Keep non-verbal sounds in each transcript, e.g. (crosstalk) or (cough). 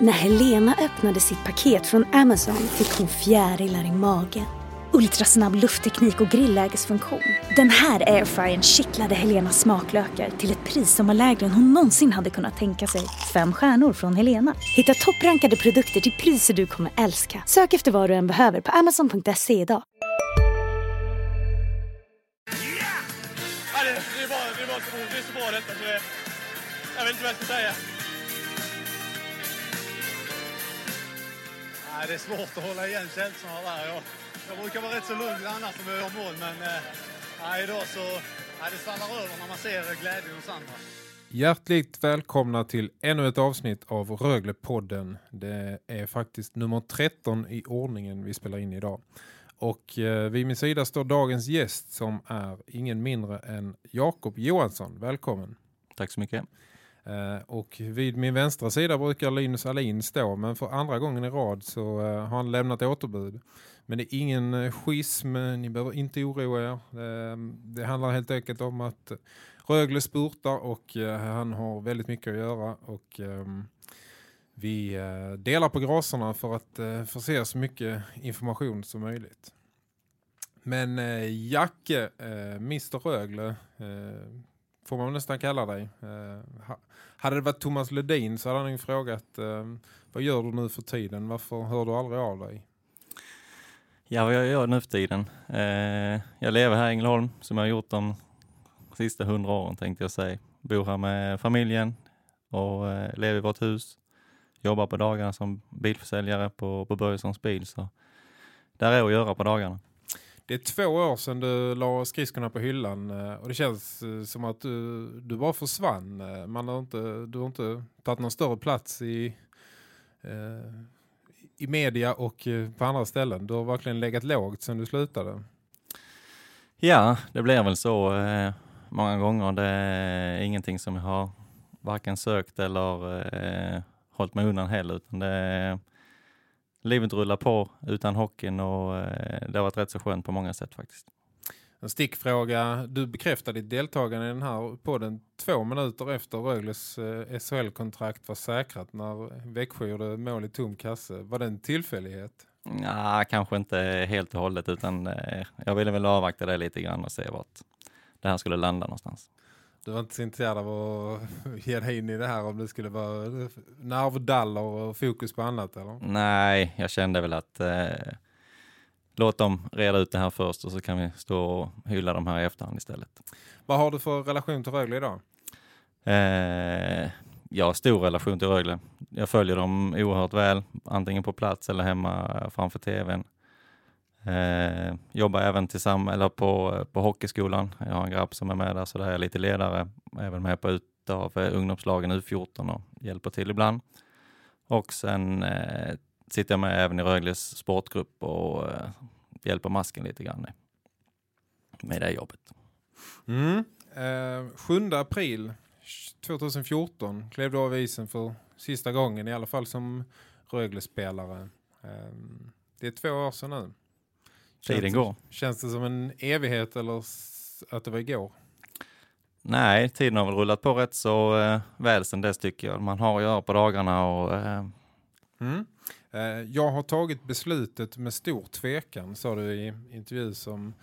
När Helena öppnade sitt paket från Amazon fick hon fjärilar i magen. Ultrasnabb luftteknik och grillägesfunktion. Den här airfryern kittlade Helenas smaklökar till ett pris som var lägre än hon någonsin hade kunnat tänka sig. Fem stjärnor från Helena. Hitta topprankade produkter till priser du kommer älska. Sök efter vad du än behöver på amazon.se idag. Det, är bara, det, är bara så, det är så bra detta så det, jag vet inte vad jag ska säga. Nej, det är svårt att hålla igen känslorna där. Jag, jag brukar vara rätt så lugn annars när vi gör mål, men eh, nej, idag så nej, det svallar över när man ser glädjen hos andra. Hjärtligt välkomna till ännu ett avsnitt av Rögle-podden. Det är faktiskt nummer 13 i ordningen vi spelar in idag. Och eh, vid min sida står dagens gäst som är ingen mindre än Jakob Johansson. Välkommen. Tack så mycket. Eh, och vid min vänstra sida brukar Linus Alin stå men för andra gången i rad så eh, har han lämnat återbud. Men det är ingen eh, schism, ni behöver inte oroa er. Ehm, det handlar helt enkelt om att Rögle spurtar och han har väldigt mycket att göra och ehm, vi delar på graserna för att förse så mycket information som möjligt. Men Jacke, Mr. Rögle, får man nästan kalla dig. Eh, ha, hade det varit Thomas Ledin så hade han ju frågat eh, vad gör du nu för tiden? Varför hör du aldrig av dig? Ja, vad jag gör nu för tiden? Eh, jag lever här i Ängelholm som jag har gjort de sista hundra åren tänkte jag säga. Bor här med familjen och eh, lever i vårt hus. Jobbar på dagarna som bilförsäljare på, på Börjessons bil. Så där är att göra på dagarna. Det är två år sedan du la skridskorna på hyllan eh, och det känns eh, som att du, du bara försvann. Eh, man har inte, du har inte tagit någon större plats i, eh, i media och på andra ställen. Du har verkligen legat lågt sedan du slutade. Ja, det blir väl så eh, många gånger. Det är ingenting som jag har varken sökt eller eh, hållit mig undan heller. Utan det, livet rullar på utan hockeyn och eh, det har varit rätt så skönt på många sätt faktiskt. En stickfråga. Du bekräftade ditt deltagande i den här podden två minuter efter Rögles eh, SHL-kontrakt var säkrat när Växjö gjorde mål i tom kasse. Var det en tillfällighet? Ja, kanske inte helt och hållet utan eh, jag ville väl avvakta det lite grann och se vart det här skulle landa någonstans. Du var inte så intresserad av att (laughs) ge dig in i det här om det skulle vara nervdaller och fokus på annat eller? Nej, jag kände väl att eh, låt dem reda ut det här först och så kan vi stå och hylla dem här i efterhand istället. Vad har du för relation till Rögle idag? Eh, jag har stor relation till Rögle. Jag följer dem oerhört väl, antingen på plats eller hemma framför tvn. Eh, jobbar även tillsammans, eller på, på hockeyskolan. Jag har en grabb som är med där, så där är jag lite ledare. Även med på ut av eh, ungdomslagen U14 och hjälper till ibland. Och sen eh, sitter jag med även i Rögles sportgrupp och eh, hjälper masken lite grann med det jobbet. Mm. Eh, 7 april 2014 klev du av isen för sista gången, i alla fall som Rögle-spelare. Eh, det är två år sedan nu. Tiden Känns- går. Känns det som en evighet eller att det var igår? Nej, tiden har väl rullat på rätt så eh, väl sen dess tycker jag. Man har att göra på dagarna och eh, Mm. Eh, jag har tagit beslutet med stor tvekan, sa du i intervju som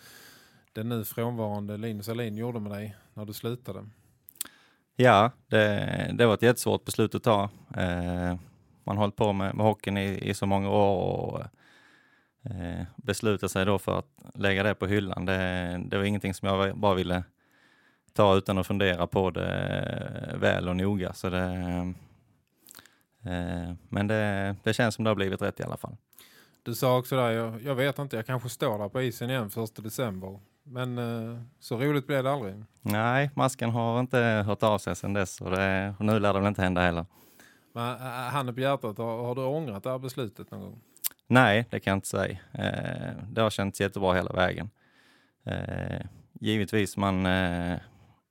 den nu frånvarande Linus Alin gjorde med dig när du slutade. ja, det, det var ett jättesvårt beslut att ta. Eh, man har hållit på med, med hockeyn i, i så många år och eh, beslutade sig då för att lägga det på hyllan. Det, det var ingenting som jag bara ville ta utan att fundera på det väl och noga. Så det, eh, men det, det känns som det har blivit rätt i alla fall. Du sa också där, jag, jag vet inte, jag kanske står där på isen igen 1 december. Men eh, så roligt blev det aldrig. Nej, masken har inte hört av sig sedan dess och, det, och nu lär det väl inte hända heller. Men äh, handen på hjärtat, har, har du ångrat det här beslutet någon gång? Nej, det kan jag inte säga. Eh, det har känts jättebra hela vägen. Eh, givetvis, man, eh,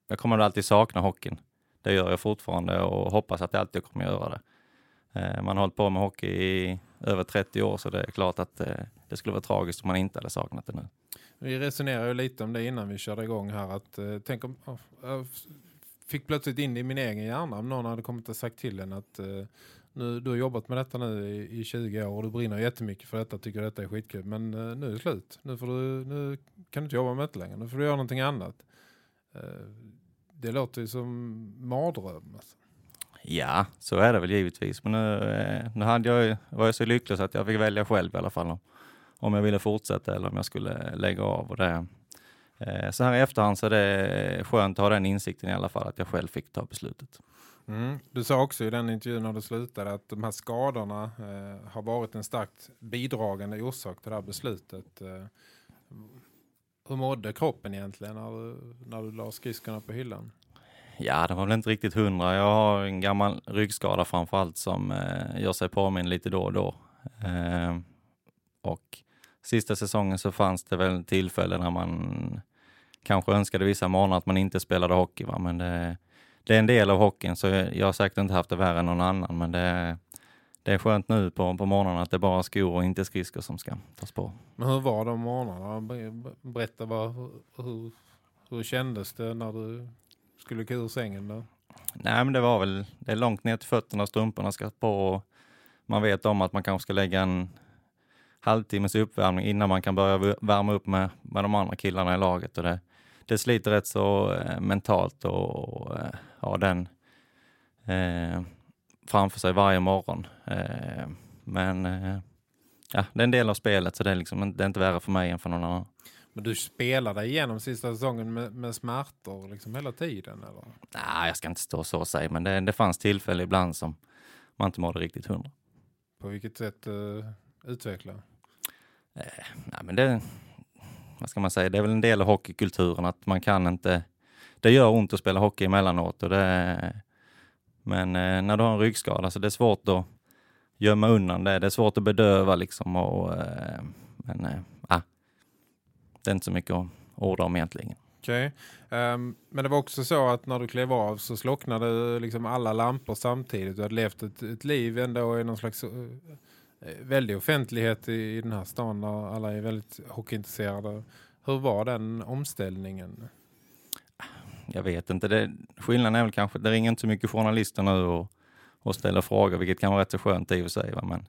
jag kommer alltid sakna hockeyn. Det gör jag fortfarande och hoppas att jag alltid kommer göra det. Man har hållit på med hockey i över 30 år så det är klart att det skulle vara tragiskt om man inte hade saknat det nu. Vi resonerade ju lite om det innan vi körde igång här. Att, tänk om, jag fick plötsligt in det i min egen hjärna om någon hade kommit och sagt till en att nu, du har jobbat med detta nu i, i 20 år och du brinner jättemycket för detta, tycker detta är skitkul. Men eh, nu är det slut. Nu, får du, nu kan du inte jobba med det längre. Nu får du göra någonting annat. Eh, det låter ju som mardröm. Alltså. Ja, så är det väl givetvis. Men nu, eh, nu hade jag, var jag så lycklig så att jag fick välja själv i alla fall. Om jag ville fortsätta eller om jag skulle lägga av. Och det, eh, så här i efterhand så är det skönt att ha den insikten i alla fall att jag själv fick ta beslutet. Mm. Du sa också i den intervjun när du slutade att de här skadorna eh, har varit en starkt bidragande orsak till det här beslutet. Eh, hur mådde kroppen egentligen när du, när du la skridskorna på hyllan? Ja, det var väl inte riktigt hundra. Jag har en gammal ryggskada framförallt som eh, gör sig påminn lite då och då. Eh, och sista säsongen så fanns det väl tillfällen när man kanske önskade vissa månader att man inte spelade hockey. Va? Men det, det är en del av hockeyn så jag har säkert inte haft det värre än någon annan. Men det, det är skönt nu på, på morgonen att det är bara skor och inte skridskor som ska tas på. Men hur var de morgnarna? Berätta bara hur, hur kändes det när du skulle gå ur sängen då? Nej men det var väl, det är långt ner till fötterna, strumporna ska på och man vet om att man kanske ska lägga en halvtimmes uppvärmning innan man kan börja värma upp med, med de andra killarna i laget. Och det, det sliter rätt så eh, mentalt och eh, ha den eh, framför sig varje morgon. Eh, men eh, ja, det är en del av spelet så det är, liksom, det är inte värre för mig än för någon annan. Men du spelade igenom sista säsongen med, med smärtor liksom hela tiden? Eller? Nej, jag ska inte stå så och säga, men det, det fanns tillfälle ibland som man inte mådde riktigt hundra. På vilket sätt uh, utveckla? Eh, nej, men det, vad ska man säga, det är väl en del av hockeykulturen att man kan inte, det gör ont att spela hockey emellanåt och det, men eh, när du har en ryggskada så det är svårt att gömma undan det, det är svårt att bedöva liksom och, eh, men eh, ah, det är inte så mycket att orda om egentligen. Okej, okay. um, men det var också så att när du klev av så slocknade liksom alla lampor samtidigt. Du hade levt ett, ett liv ändå i någon slags uh, väldig offentlighet i, i den här stan där alla är väldigt hockeyintresserade. Hur var den omställningen? Jag vet inte. Det, skillnaden är väl kanske, det ringer inte så mycket journalister nu och, och ställer frågor, vilket kan vara rätt så skönt i och för sig. Va? Men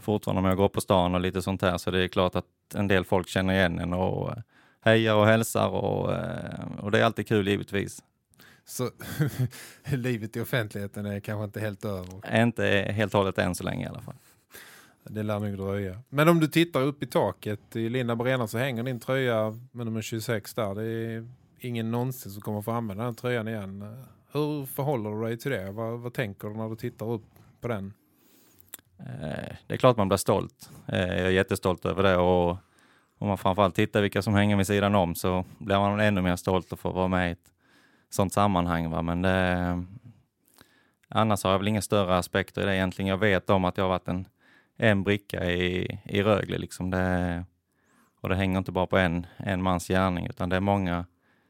fortfarande om jag går på stan och lite sånt här så det är klart att en del folk känner igen en och eh, hejar och hälsar och, eh, och det är alltid kul givetvis. Så (laughs) livet i offentligheten är kanske inte helt över? Inte helt hållet än så länge i alla fall. Det lär nog dröja. Men om du tittar upp i taket i Linda Brena så hänger din tröja med nummer 26 där. Det är ingen någonsin som kommer få använda den tröjan igen. Hur förhåller du dig till det? Vad, vad tänker du när du tittar upp på den? Eh, det är klart man blir stolt. Eh, jag är jättestolt över det och om man framförallt tittar vilka som hänger vid sidan om så blir man ännu mer stolt att få vara med i ett sånt sammanhang. Va? Men det, annars har jag väl inga större aspekter i det egentligen. Jag vet om att jag har varit en, en bricka i, i Rögle. Liksom det, och det hänger inte bara på en, en mans gärning utan det är många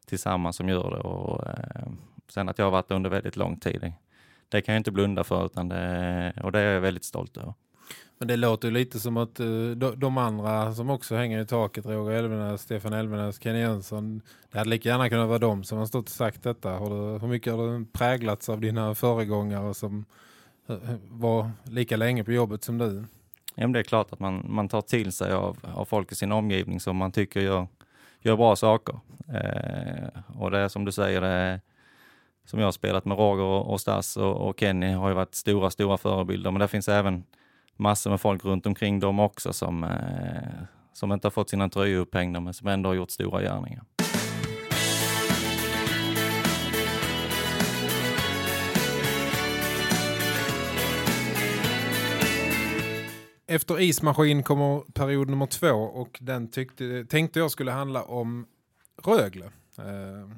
tillsammans som gör det. Och, eh, sen att jag har varit under väldigt lång tid det kan jag inte blunda för utan det, och det är jag väldigt stolt över. Men det låter lite som att uh, de andra som också hänger i taket, Roger Elvenäs, Stefan Elvenäs, Kenny Jönsson, det hade lika gärna kunnat vara de som har stått och sagt detta. Hur mycket har du präglats av dina föregångare som uh, var lika länge på jobbet som du? Ja, men det är klart att man, man tar till sig av, av folk i sin omgivning som man tycker gör, gör bra saker. Eh, och det är som du säger, det är som jag har spelat med Roger och Stas och, och Kenny har ju varit stora, stora förebilder. Men det finns även massor med folk runt omkring dem också som, eh, som inte har fått sina tröjor upphängda men som ändå har gjort stora gärningar. Efter ismaskin kommer period nummer två och den tyckte, tänkte jag skulle handla om Rögle. Eh,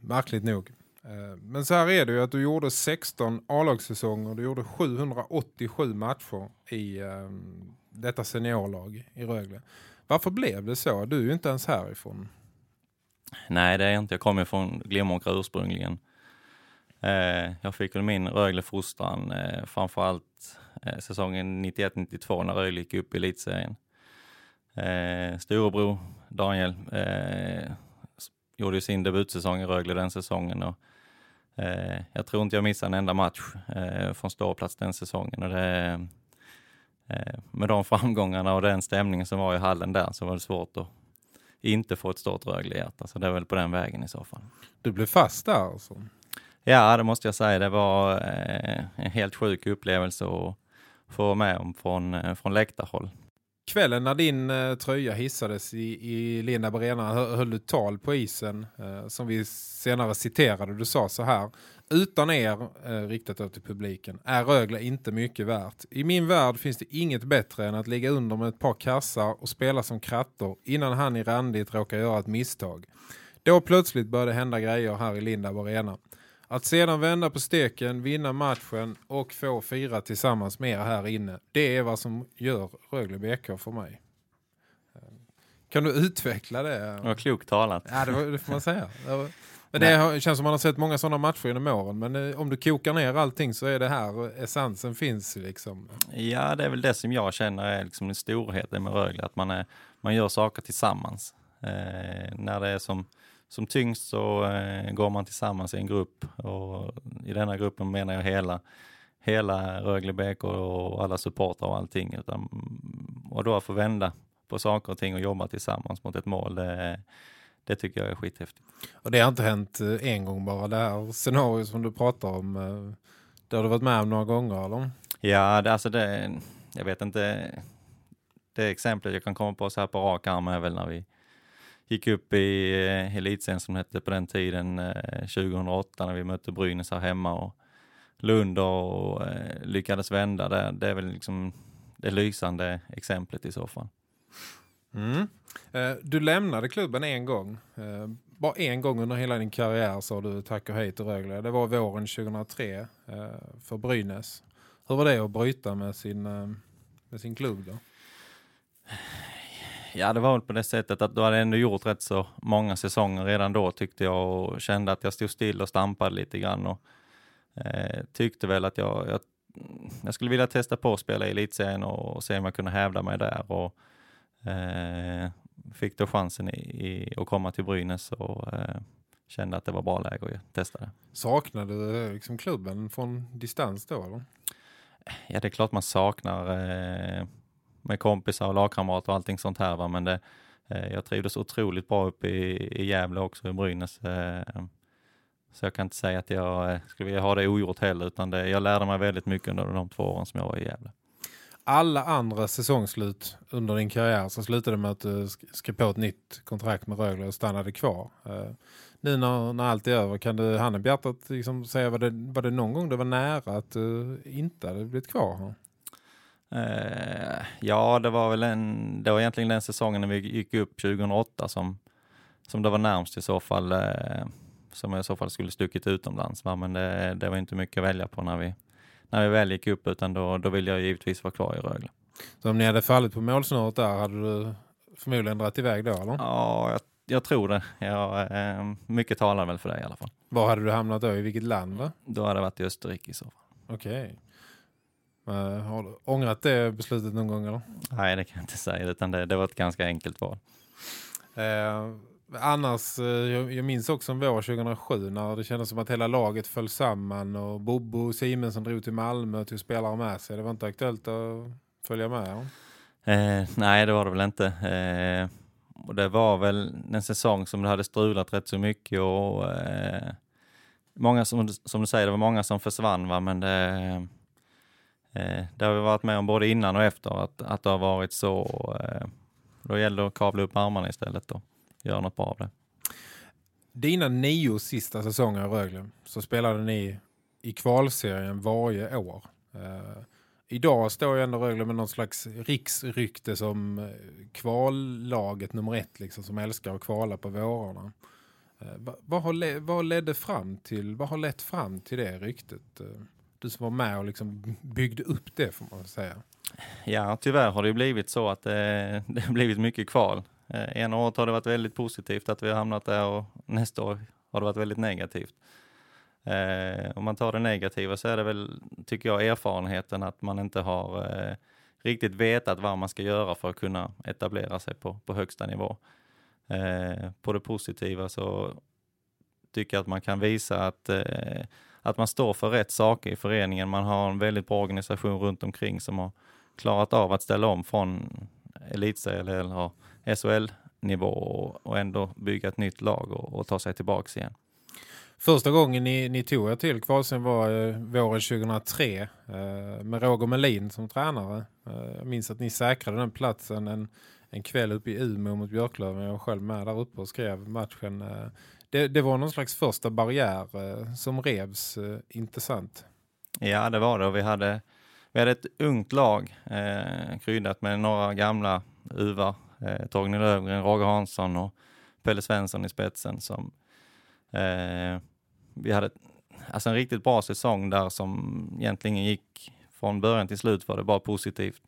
märkligt nog. Eh, men så här är det ju att du gjorde 16 A-lagssäsonger. Du gjorde 787 matcher i eh, detta seniorlag i Rögle. Varför blev det så? Du är ju inte ens härifrån. Nej, det är jag inte. Jag kommer från Glimåkra ursprungligen. Eh, jag fick väl min Rögle-fostran eh, framförallt säsongen 91-92 när Rögle gick upp i elitserien. Eh, storebror Daniel eh, gjorde sin debutsäsong i Rögle den säsongen och Eh, jag tror inte jag missade en enda match eh, från ståplats den säsongen. Och det, eh, med de framgångarna och den stämningen som var i hallen där så var det svårt att inte få ett stort Rögle-hjärta. Så det är väl på den vägen i så fall. Du blev fast där alltså? Ja, det måste jag säga. Det var eh, en helt sjuk upplevelse att få vara med om från, eh, från läktarhåll. Kvällen när din eh, tröja hissades i, i Lindab Arena höll du tal på isen eh, som vi senare citerade. Du sa så här. Utan er, eh, riktat då till publiken, är Rögle inte mycket värt. I min värld finns det inget bättre än att ligga under med ett par kassar och spela som krattor innan han i randigt råkar göra ett misstag. Då plötsligt började hända grejer här i Linda Arena. Att sedan vända på steken, vinna matchen och få fira tillsammans med er här inne. Det är vad som gör Rögle BK för mig. Kan du utveckla det? Var klokt talat. Ja, det, var, det får man säga. (laughs) Men det har- känns som man har sett många sådana matcher genom åren. Men eh, om du kokar ner allting så är det här essensen finns liksom. Ja, det är väl det som jag känner är liksom den storheten med Rögle, att man, är, man gör saker tillsammans. Eh, när det är som, som tyngst så eh, går man tillsammans i en grupp och i denna gruppen menar jag hela, hela Rögle BK och alla supportrar och allting. Utan, och då att få vända på saker och ting och jobba tillsammans mot ett mål, det, det tycker jag är skithäftigt. Och det har inte hänt eh, en gång bara. Det här scenariot som du pratar om. eh, Det har du varit med om några gånger eller? Ja, det, alltså det, jag vet inte. Det exemplet jag kan komma på så här på rak arm är väl när vi gick upp i eh, elitserien som det hette på den tiden, eh, 2008 när vi mötte Brynäs här hemma och Lund och eh, lyckades vända. Det, det är väl liksom det lysande exemplet i så fall. Mm. Eh, Du lämnade klubben en gång. Eh, Bara en gång under hela din karriär sa du tack och hej till Rögle. Det var våren 2003 eh, för Brynäs. Hur var det att bryta med sin, eh, med sin klubb då? Ja, det var väl på det sättet att du hade ändå gjort rätt så många säsonger redan då tyckte jag och kände att jag stod still och stampade lite grann och eh, tyckte väl att jag, jag, jag skulle vilja testa på att spela i elitserien och se om jag kunde hävda mig där och eh, fick då chansen i, i, att komma till Brynäs och eh, kände att det var bra läge att testa det. Saknade du eh, liksom klubben från distans då? Eller? Ja, det är klart man saknar eh, med kompisar och lagkamrater och allting sånt här. Va? Men det, eh, jag trivdes otroligt bra uppe i, i Gävle också, i Brynäs. Eh, så jag kan inte säga att jag eh, skulle vilja ha det ogjort heller, utan det, jag lärde mig väldigt mycket under de två åren som jag var i Gävle. Alla andra säsongslut under din karriär så slutade med att du skrev på ett nytt kontrakt med Rögle och stannade kvar. Eh, nu när, när allt är över, kan du handen på hjärtat liksom säga var det, var det någon gång det var nära att du inte hade blivit kvar? Eh, ja, det var väl en, det var egentligen den säsongen när vi gick upp 2008 som, som det var närmst i så fall, eh, som jag i så fall skulle stuckit utomlands. Va? Men det, det var inte mycket att välja på när vi, när vi väl gick upp, utan då, då ville jag givetvis vara kvar i Rögle. Så om ni hade fallit på målsnöret där hade du förmodligen dragit iväg då eller? Ja, jag, jag tror det. Jag, eh, mycket talar väl för det i alla fall. Var hade du hamnat då? I vilket land va? Då hade det varit i Österrike i så fall. Okej. Eh, har du ångrat det beslutet någon gång eller? Nej, det kan jag inte säga, utan det, det var ett ganska enkelt val. Eh, annars, eh, jag, jag minns också en vår 2007 när det kändes som att hela laget föll samman och Bobo Simensson drog till Malmö och tog spelare med sig. Det var inte aktuellt att följa med. Eh, nej, det var det väl inte. Eh, och det var väl en säsong som det hade strulat rätt så mycket och eh, många som, som du säger, det var många som försvann va, men det, eh, det har vi varit med om både innan och efter att, att det har varit så. Eh, då gäller det att kavla upp armarna istället och göra något bra av det. Dina nio sista säsonger i Rögle så spelade ni i kvalserien varje år. Eh, idag står ju ändå Rögle med någon slags riksrykte som eh, kvallaget nummer ett liksom, som älskar att kvala på vårarna. Eh, vad, vad, har vad ledde fram till, vad har lett fram till det ryktet? Eh, du som var med och liksom byggde upp det får man säga. Ja, tyvärr har det ju blivit så att eh, (laughs) det har blivit mycket kval. Eh, ena året har det varit väldigt positivt att vi har hamnat där och nästa år har det varit väldigt negativt. Eh, om man tar det negativa så är det väl, tycker jag, erfarenheten att man inte har eh, riktigt vetat vad man ska göra för att kunna etablera sig på, på högsta nivå. Eh, på det positiva så tycker jag att man kan visa att, eh, att man står för rätt saker i föreningen. Man har en väldigt bra organisation runt omkring som har klarat av att ställa om från elitserie eller SHL-nivå och ändå bygga ett nytt lag och, och ta sig tillbaka igen. Första gången ni, ni tog er till kvalsen var eh, våren 2003 eh, med Roger Melin som tränare. Eh, jag minns att ni säkrade den platsen en, en kväll uppe i Umeå mot Björklöven. Jag var själv med där uppe och skrev matchen. Eh, det, det, var någon slags första barriär eh, som revs. Eh, intressant. Ja, det var det. Och vi hade, vi hade ett ungt lag eh, kryddat med några gamla uvar. Eh, Torgny Lövgren, Roger Hansson och Pelle Svensson i spetsen som eh, vi hade alltså en riktigt bra säsong där som egentligen gick från början till slut var det bara positivt.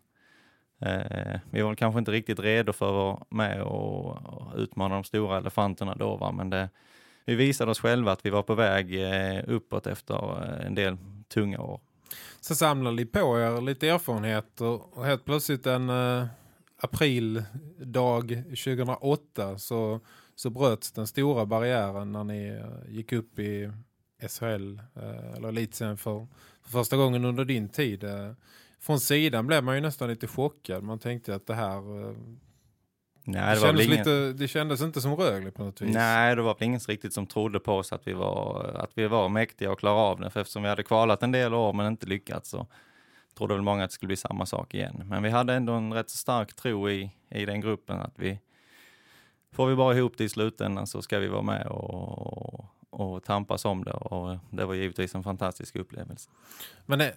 Eh, vi var kanske inte riktigt redo för att vara med och, och utmana de stora elefanterna då, va? men det, vi visade oss själva att vi var på väg eh, uppåt efter eh, en del tunga år. Så samlade ni på er lite erfarenheter och helt plötsligt en eh, aprildag 2008 så, så bröts den stora barriären när ni eh, gick upp i SHL eh, eller elitserien för, för första gången under din tid. Eh, från sidan blev man ju nästan lite chockad. Man tänkte att det här... Nej, det, det, kändes ingen... lite, det kändes inte som Rögle på något vis. Nej, det var väl ingen riktigt som trodde på oss att vi var, att vi var mäktiga och klara av det. För eftersom vi hade kvalat en del år men inte lyckats så trodde väl många att det skulle bli samma sak igen. Men vi hade ändå en rätt stark tro i, i den gruppen att vi får vi bara ihop det i slutändan så ska vi vara med och, och tampas om det och det var givetvis en fantastisk upplevelse. Men eh,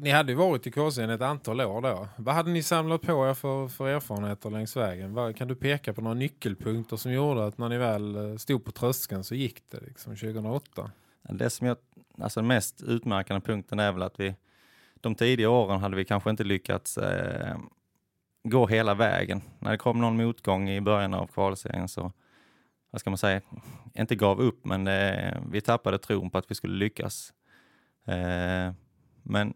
ni hade ju varit i KCN ett antal år då. Vad hade ni samlat på er för, för erfarenheter längs vägen? Vad, kan du peka på några nyckelpunkter som gjorde att när ni väl eh, stod på tröskeln så gick det liksom 2008? Det som jag, alltså den mest utmärkande punkten är väl att vi de tidiga åren hade vi kanske inte lyckats eh, gå hela vägen. När det kom någon motgång i början av kvalserien så vad ska man säga, inte gav upp, men eh, vi tappade tron på att vi skulle lyckas. Eh, men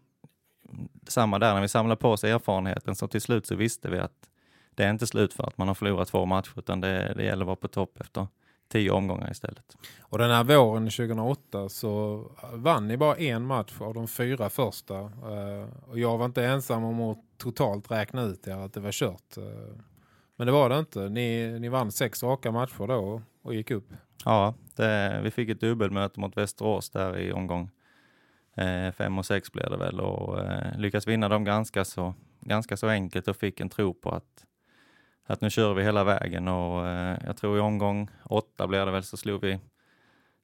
samma där, när vi samlade på oss erfarenheten så till slut så visste vi att det är inte slut för att man har förlorat två matcher, utan det, det gäller att vara på topp efter tio omgångar istället. Och den här våren 2008 så vann ni bara en match av de fyra första. Eh, och jag var inte ensam om att totalt räkna ut att det var kört. Eh. Men det var det inte. Ni, ni vann sex raka matcher då och gick upp. Ja, det, vi fick ett dubbelmöte mot Västerås där i omgång eh, fem och sex blev det väl och eh, lyckas vinna dem ganska så, ganska så enkelt och fick en tro på att, att nu kör vi hela vägen och eh, jag tror i omgång åtta blev det väl så slog vi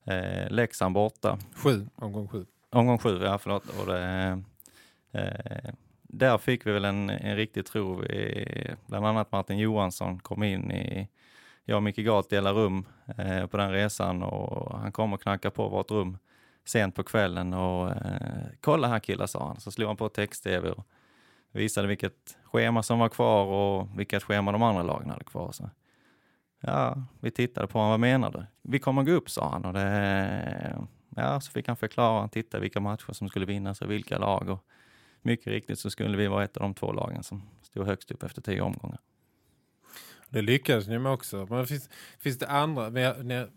eh, Leksand borta. Sju, omgång sju. Omgång sju, ja förlåt. Och det, eh, där fick vi väl en, en riktig tro. Bland annat Martin Johansson kom in i, jag och Micke Gart delar rum eh, på den resan och han kom och knackade på vårt rum sent på kvällen och eh, kolla här killar sa han. Så slog han på text-tv och visade vilket schema som var kvar och vilket schema de andra lagen hade kvar. Så, ja, vi tittade på honom, vad menar du? Vi kommer gå upp sa han och det, ja, så fick han förklara, han tittade vilka matcher som skulle vinnas och vilka lag och mycket riktigt så skulle vi vara ett av de två lagen som stod högst upp efter tio omgångar. Det lyckades ni med också. Men finns, finns det andra?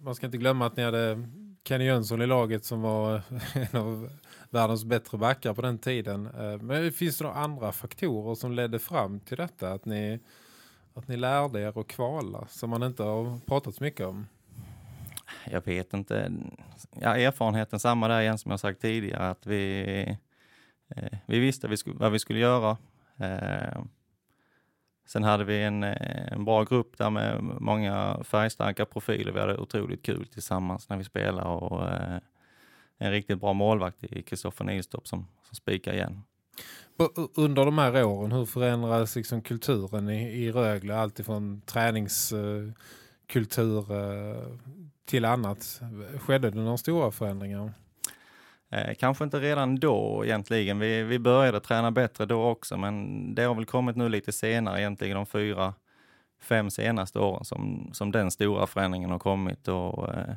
Man ska inte glömma att ni hade Kenny Jönsson i laget som var (laughs) en av världens bättre backar på den tiden. Eh, men finns det några andra faktorer som ledde fram till detta? Att ni, att ni lärde er att kvala som man inte har pratat så mycket om? Jag vet inte. Ja, erfarenheten samma där igen som jag sagt tidigare. Att vi eh, vi visste vad vi skulle göra. Eh, Sen hade vi en, eh, en bra grupp där med många färgstarka profiler. Vi hade otroligt kul tillsammans när vi spelade och eh, en riktigt bra målvakt i Kristoffer Nilstorp som, som spikar igen. Under de här åren, hur förändras liksom kulturen i, i Rögle? Alltifrån träningskultur eh, till annat. Skedde det några stora förändringar? Eh, kanske inte redan då egentligen. Vi, vi började träna bättre då också, men det har väl kommit nu lite senare egentligen, de fyra, fem senaste åren som, som den stora förändringen har kommit. Och, eh,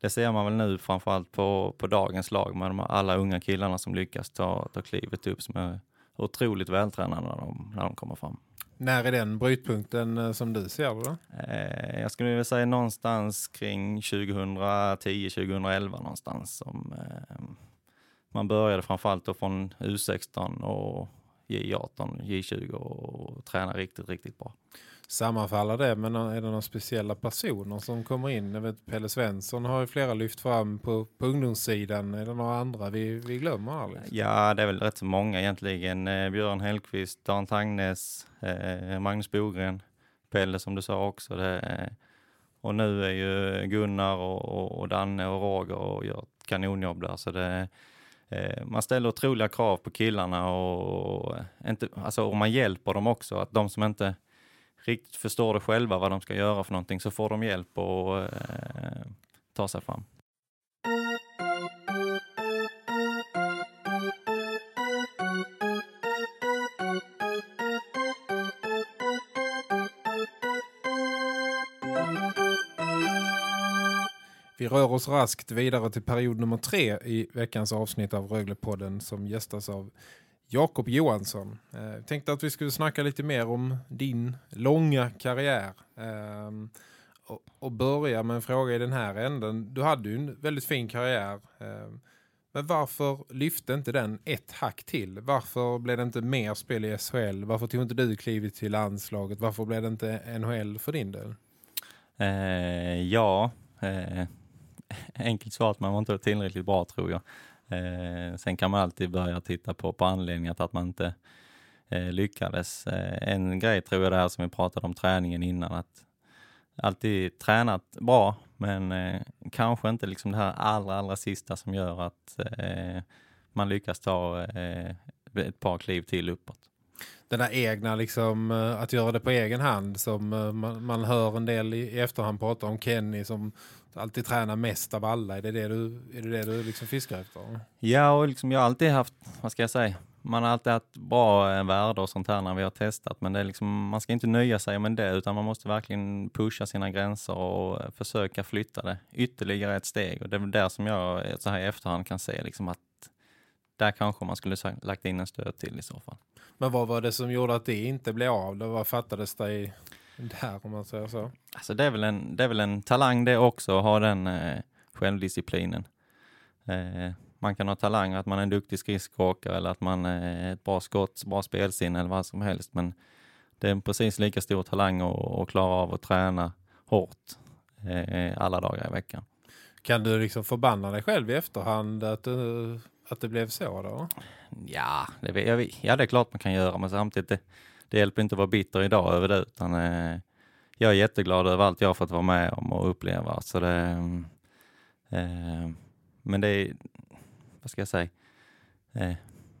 det ser man väl nu framförallt på, på dagens lag med de, alla unga killarna som lyckas ta, ta klivet upp som är otroligt vältränade när de, när de kommer fram. När är den brytpunkten eh, som du ser det då? Eh, jag skulle vilja säga någonstans kring 2010-2011 någonstans. Som, eh, man började framförallt då från U16 och J18, J20 och tränade riktigt, riktigt bra. Sammanfaller det med någon, är det några speciella personer som kommer in? Jag vet, Pelle Svensson har ju flera lyft fram på, på ungdomssidan. Är det några andra vi, vi glömmer? Här, liksom? Ja, det är väl rätt så många egentligen. Eh, Björn Hellqvist, Dan Tangnes, eh, eh, Magnus Bogren, Pelle som du sa också. Det, eh, och nu är ju Gunnar och, och, och Danne och Roger och gör ett kanonjobb där. Så det, eh, man ställer otroliga krav på killarna och, och eh, inte, alltså, och man hjälper dem också. Att de som inte riktigt förstår det själva vad de ska göra för någonting så får de hjälp att eh, ta sig fram. Vi rör oss raskt vidare till period nummer tre i veckans avsnitt av Röglepodden som gästas av Jakob Johansson. Eh, jag eh, tänkte att vi skulle snacka lite mer om din långa karriär. Ehm, och börja med en fråga i den här änden. Du hade ju en väldigt fin karriär. Ehm, men varför lyfte inte den ett hack till? Varför blev det inte mer spel i SHL? Varför tog inte du klivet till landslaget? Varför blev det inte NHL för din del? Eh, ja, eh, (laughs) enkelt svar att man var inte tillräckligt bra tror jag. Eh, sen kan man alltid börja titta på, på anledningar till att man inte eh, lyckades. Eh, en grej tror jag det här som vi pratade om träningen innan, att alltid tränat bra, men eh, kanske inte liksom det här allra, allra sista som gör att eh, man lyckas ta eh, ett par kliv till uppåt. Den där egna, liksom, eh, att göra det på egen hand som eh, man, man hör en del i, i efterhand prata om Kenny som alltid tränar mest av alla. Är det det du, är det det du liksom fiskar efter? Ja, och liksom jag har alltid haft, vad ska jag säga, man har alltid haft bra eh, värde och sånt här när vi har testat. Men det är liksom, man ska inte nöja sig med det utan man måste verkligen pusha sina gränser och eh, försöka flytta det ytterligare ett steg. Och det är där som jag eh, så här i efterhand kan se liksom att där kanske man skulle lagt in en stöd till i så fall. Men vad var det som gjorde att det inte blev av? Vad fattades det i där om man säger så? Alltså det är väl en, det är väl en talang det också att ha den eh, självdisciplinen. Eh, man kan ha talang att man är en duktig skridskoåkare eller att man är ett bra skott, bra spelsinne eller vad som helst. Men det är en precis lika stor talang att, klara av att träna hårt eh, alla dagar i veckan. Kan du liksom förbanna dig själv i efterhand att, du, att det blev så då? Ja det, jag, ja, det är klart man kan göra men samtidigt det, det hjälper inte att vara bitter idag över det utan eh, jag är jätteglad över allt jag har fått vara med om och uppleva. Så det, eh, men det är, vad ska jag säga, eh,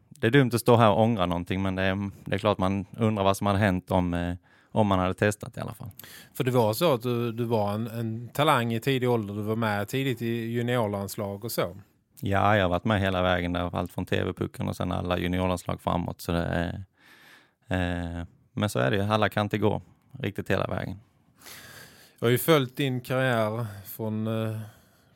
det är dumt att stå här och ångra någonting men det är, det är klart man undrar vad som hade hänt om, eh, om man hade testat i alla fall. För det var så att du, du var en, en talang i tidig ålder, du var med tidigt i juniorlandslag och så? Ja, jag har varit med hela vägen där, allt från TV-pucken och sen alla juniorlandslag framåt. Så det är, Eh, men så är det ju, alla kan inte gå riktigt hela vägen. Jag har ju följt din karriär från eh,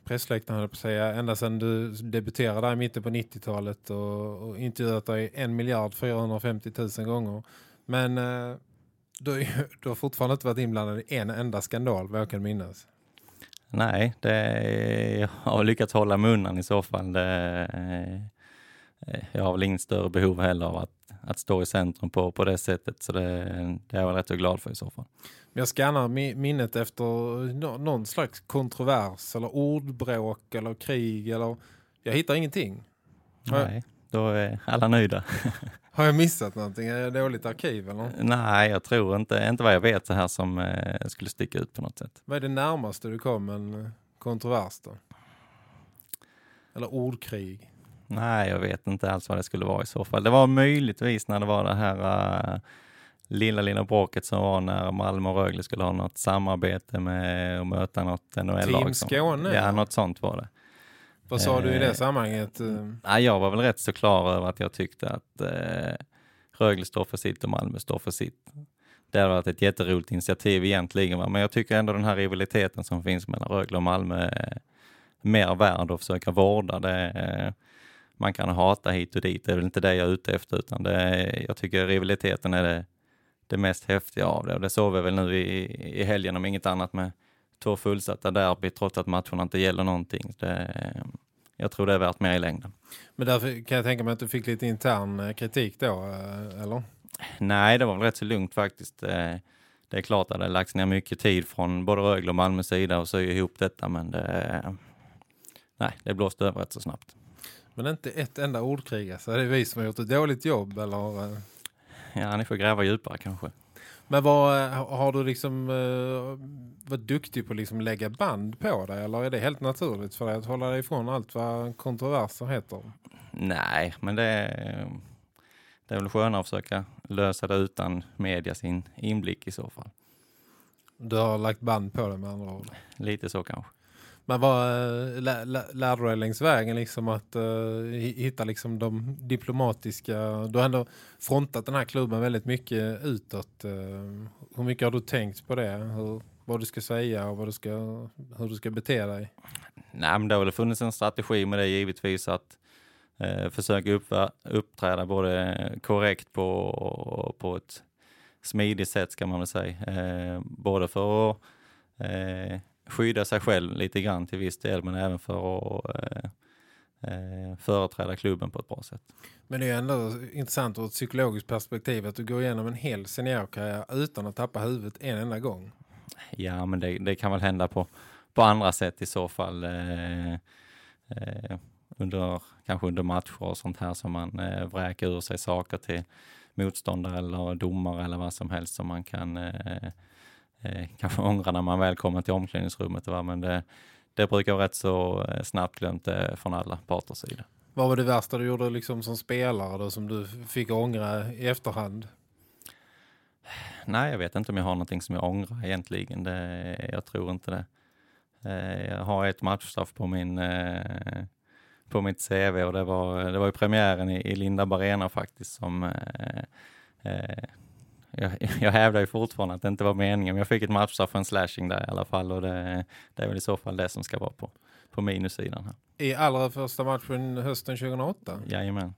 pressläktaren på att säga, ända sedan du debuterade där i mitten på 90-talet och, och intervjuat dig en miljard 450 000 gånger. Men eh, du, du har fortfarande inte varit inblandad i en enda skandal, vad jag kan minnas. Nej, det jag har lyckats hålla munnen i så fall. Det, eh, jag har väl inget större behov heller av att att stå i centrum på, på det sättet. Så det, det är jag rätt så glad för i så fall. Jag skannar minnet efter någon slags kontrovers eller ordbråk eller krig. Eller... Jag hittar ingenting. Nej, då är alla nöjda. (laughs) Har jag missat någonting? Är det dåligt arkiv eller? Nej, jag tror inte. Inte vad jag vet så här som eh, skulle sticka ut på något sätt. Vad är det närmaste du kom en kontrovers då? Eller ordkrig? Nej, jag vet inte alls vad det skulle vara i så fall. Det var möjligtvis när det var det här uh, lilla, lilla bråket som var när Malmö och Rögle skulle ha något samarbete med att möta något NHL-lag. Team Skåne? Ja, något sånt var det. Vad sa uh, du i det eh, sammanhanget? Nej, jag var väl rätt så klar över att jag tyckte att uh, Rögle står för sitt och Malmö står för sitt. Det har varit ett jätteroligt initiativ egentligen, va? men jag tycker ändå den här rivaliteten som finns mellan Rögle och Malmö är mer värd att försöka vårda. Det är, man kan hata hit och dit. Det är väl inte det jag är ute efter utan det är, jag tycker rivaliteten är det, det mest häftiga av det. Och det såg vi väl nu i, i helgen om inget annat med två fullsatta derby trots att matcherna inte gäller någonting. Det, jag tror det är värt mer i längden. Men därför kan jag tänka mig att du fick lite intern eh, kritik då, eh, eller? Nej, det var väl rätt så lugnt faktiskt. Eh, det är klart att det lagts ner mycket tid från både Rögle och Malmö sida och sy ihop detta, men det, nej, det blåste över rätt så snabbt. Men inte ett enda ordkrig, alltså. Det är vi som har gjort ett dåligt jobb, eller? Ja, ni får gräva djupare kanske. Men vad, har du liksom uh, varit duktig på att liksom lägga band på dig? Eller är det helt naturligt för dig att hålla dig ifrån allt vad kontroverser heter? Nej, men det är, det är väl skönare att försöka lösa det utan media sin inblick i så fall. Du har lagt band på det med andra ord? Lite så kanske. Men vad eh, lärde du dig längs vägen liksom att uh, hitta liksom de diplomatiska... Du har ändå frontat den här klubben väldigt mycket utåt. Uh, hur mycket har du tänkt på det? Hur, vad du ska säga och vad du ska, hur du ska bete dig? Nej, men det har väl funnits en strategi med det givetvis att uh, försöka upp, uppträda både korrekt på, på ett smidigt sätt ska man väl säga. både för att skydda sig själv lite grann till viss del men även för att eh, eh, företräda klubben på ett bra sätt. Men det är ändå intressant ur ett psykologiskt perspektiv att du går igenom en hel seniorkarriär utan att tappa huvudet en enda gång. Ja, men det, det kan väl hända på, på andra sätt i så fall. Eh, eh, under, kanske under matcher och sånt här som man eh, vräker ur sig saker till motståndare eller domare eller vad som helst som man kan eh, eh, kanske ångra när man väl kommer till omklädningsrummet. Va? Men det, det brukar vara rätt så eh, snabbt glömt eh, från alla parters sida. Vad var det värsta du gjorde liksom som spelare då, som du fick ångra i efterhand? Nej, jag vet inte om jag har någonting som jag ångrar egentligen. Det, jag tror inte det. Jag har ett matchstraff på min på mitt CV och det var, det var ju premiären i, i Linda Barena faktiskt som jag, (laughs) jag hävdar ju fortfarande att det inte var meningen, men jag fick ett matchstraff för en slashing där i alla fall och det, det är väl i så fall det som ska vara på, på minussidan här. I allra första matchen hösten 2008? Jajamän.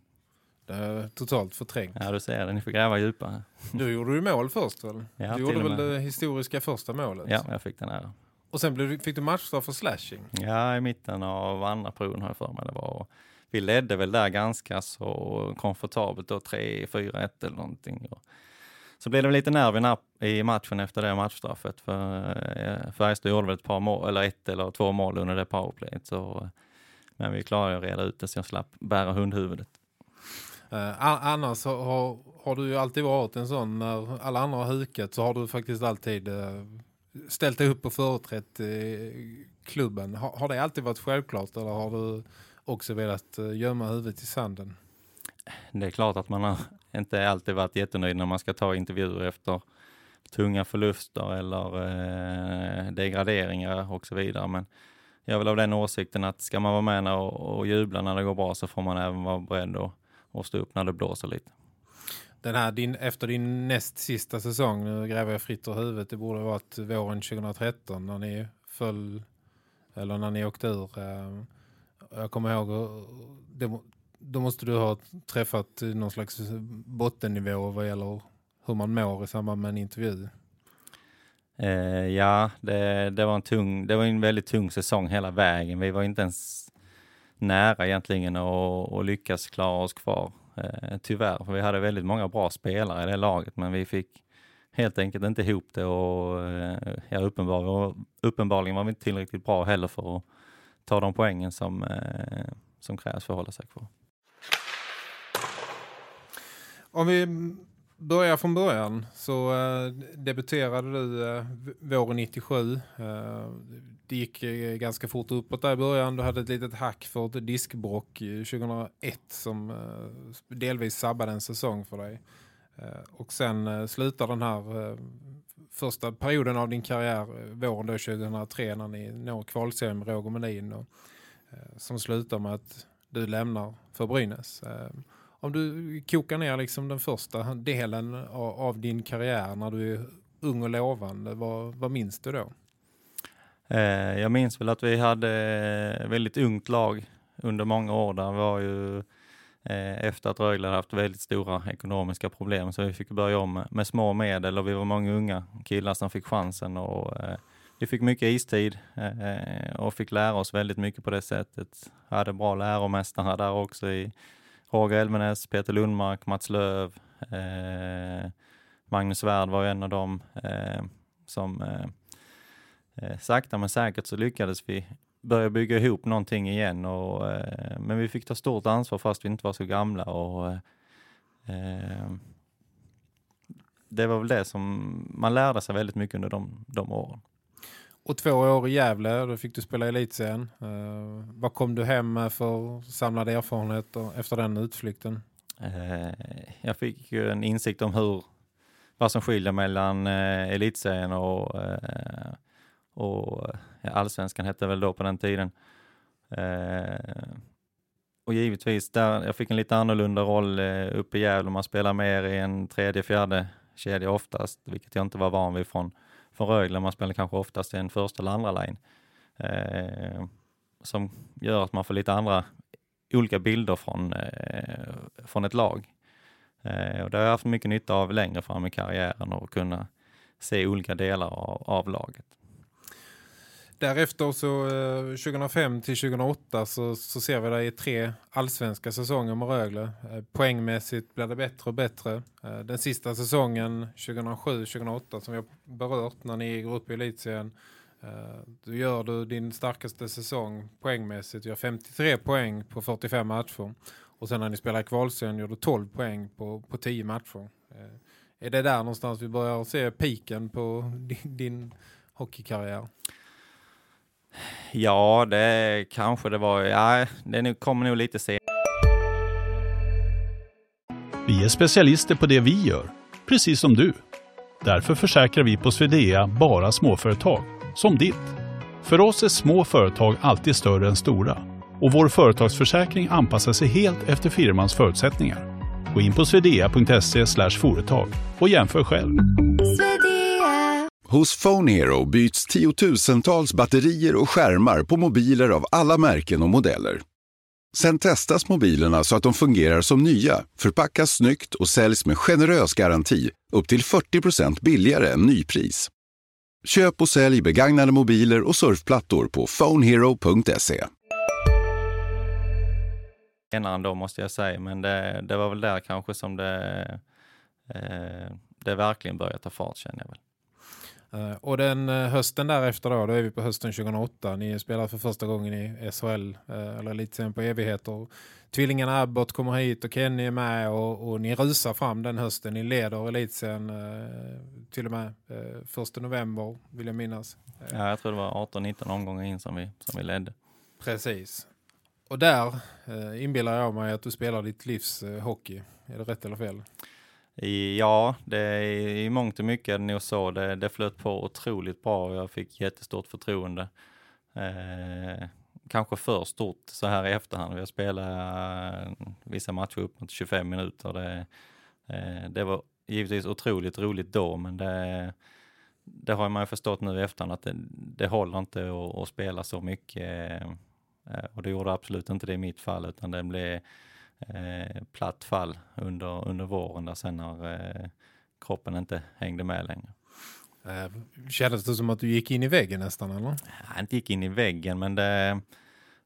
Det är totalt förträngt. Ja, du ser det. Ni får gräva djupare. (laughs) Du gjorde ju mål först väl? Ja, du gjorde väl det historiska första målet? Ja, jag fick den här. Och sen blev, fick du matchstraff för slashing? Ja, i mitten av andra proven har jag för mig det var. Vi ledde väl där ganska så komfortabelt då, 3-4-1 eller någonting. Och så blev det lite nerv i matchen efter det matchstraffet. För eh, Färjestad gjorde väl ett par mål, eller ett eller två mål under det powerplayet. Så, men vi klarade att reda ut det så jag slapp bära hundhuvudet. Uh, annars har, har du ju alltid varit en sån när alla andra har hukat så har du faktiskt alltid uh, ställt dig upp och företrätt uh, klubben. Har, har det alltid varit självklart eller har du också velat uh, gömma huvudet i sanden? Det är klart att man har inte alltid varit jättenöjd när man ska ta intervjuer efter tunga förluster eller eh, degraderingar och så vidare. Men jag är väl av den åsikten att ska man vara med och, och jubla när det går bra så får man även vara beredd att och stå upp när det blåser lite. Den här, din, efter din näst sista säsong, nu gräver jag fritt ur huvudet, det borde ha varit våren 2013 när ni föll, eller när ni åkte ur. Eh, jag kommer ihåg, det, då måste du ha träffat någon slags bottennivå vad gäller hur man mår i samband med en intervju. Eh, ja, det, det, var en tung, det var en väldigt tung säsong hela vägen. Vi var inte ens nära egentligen att, att lyckas klara oss kvar. Eh, tyvärr, för vi hade väldigt många bra spelare i det laget, men vi fick helt enkelt inte ihop det och eh, ja, uppenbarligen, uppenbarligen var vi inte tillräckligt bra heller för att ta de poängen som, eh, som krävs för att hålla sig kvar. Om vi börjar från början så eh, debuterade du eh, våren 97. Eh, det gick eh, ganska fort uppåt där i början. Du hade ett litet hack för ett diskbrock eh, 2001 som eh, delvis sabbade en säsong för dig. Eh, och sen slutar den här första perioden av din karriär våren då 2003 när ni når kvalserien med Roger Melin och, som slutar med att du lämnar för Brynäs. Om du kokar ner liksom den första delen av, av din karriär när du är ung och lovande, vad, vad minns du då? Eh, jag minns väl att vi hade eh, väldigt ungt lag under många år. Där var ju eh, efter att Rögle hade haft väldigt stora ekonomiska problem. Så vi fick börja om med, med små medel och vi var många unga killar som fick chansen. Och, eh, vi fick mycket istid eh, och fick lära oss väldigt mycket på det sättet. Hade bra läromästare där också i Roger Elmenäs, Peter Lundmark, Mats Löv, eh, Magnus Svärd var en av dem eh, som eh, eh, sakta men säkert så lyckades vi börja bygga ihop någonting igen. Och, eh, men vi fick ta stort ansvar fast vi inte var så gamla. Och, eh, det var väl det som man lärde sig väldigt mycket under de, de åren. Och två år i Gävle, då fick du spela elitserien. Uh, vad kom du hem med för samlade erfarenheter efter den utflykten? Uh, jag fick ju en insikt om hur vad som skiljer mellan uh, elitserien och, uh, och ja, allsvenskan hette väl då på den tiden. och givetvis, där jag fick en lite annorlunda roll uppe i Gävle. Man spelar mer i en tredje, fjärde kedja oftast, vilket jag inte var van vid från från Rögle. Man spelar kanske oftast i en första eller andra line. Eh, som gör att man får lite andra olika bilder från, eh, från ett lag. Eh, och det har jag haft mycket nytta av längre fram i karriären och kunna se olika delar av, av laget. Därefter så eh, 2005 till 2008 så, så ser vi det i tre allsvenska säsonger med Rögle. Eh, poängmässigt blir det bättre och bättre. Eh, den sista säsongen 2007-2008 som vi har berört när ni går upp i elitserien. Då gör du din starkaste säsong poängmässigt. Du gör 53 poäng på 45 matcher. Och sen när ni spelar i kvalserien gör du 12 poäng på, på 10 matcher. Är det där någonstans vi börjar se piken på (laughs) din, din hockeykarriär? Ja, det kanske det var. Ja, det kommer nog lite senare. Vi är specialister på det vi gör, precis som du. Därför försäkrar vi på Swedea bara småföretag, som ditt. För oss är små företag alltid större än stora och vår företagsförsäkring anpassar sig helt efter firmans förutsättningar. Gå in på swedea.se företag och jämför själv. Hos Phone Hero byts tiotusentals batterier och skärmar på mobiler av alla märken och modeller. Sen testas mobilerna så att de fungerar som nya, förpackas snyggt och säljs med generös garanti upp till 40% billigare än nypris. Köp och sälj begagnade mobiler och surfplattor på phonehero.se. Senare då måste jag säga, men det, det, var väl där kanske som det, eh, det verkligen började ta fart känner jag väl. Uh, och den uh, hösten därefter då, då är vi på hösten 2008. Ni spelar för första gången i SHL, eh, eller lite sen på evigheter. Tvillingarna Abbott kommer hit och Kenny är med och, och ni rusar fram den hösten. Ni leder elitsen till och med första november vill jag minnas. Ja, jag tror det var 18-19 omgångar in som vi, som vi ledde. Precis. Och där inbillar jag mig att du spelar ditt livs hockey. Är det rätt eller fel? Ja, det är i mångt och mycket nog så. Det, det flöt på otroligt bra och jag fick jättestort förtroende. Eh, kanske för stort så här i efterhand. Jag spelade eh, vissa matcher upp mot 25 minuter. Det, eh, det var givetvis otroligt roligt då, men det, det har man ju förstått nu i efterhand att det, det håller inte att, att spela så mycket. Eh, och det gjorde absolut inte det i mitt fall, utan det blev eh, platt fall under, under våren där sen när eh, kroppen inte hängde med längre. Eh, kändes det som att du gick in i väggen nästan eller? Jag inte gick in i väggen men det,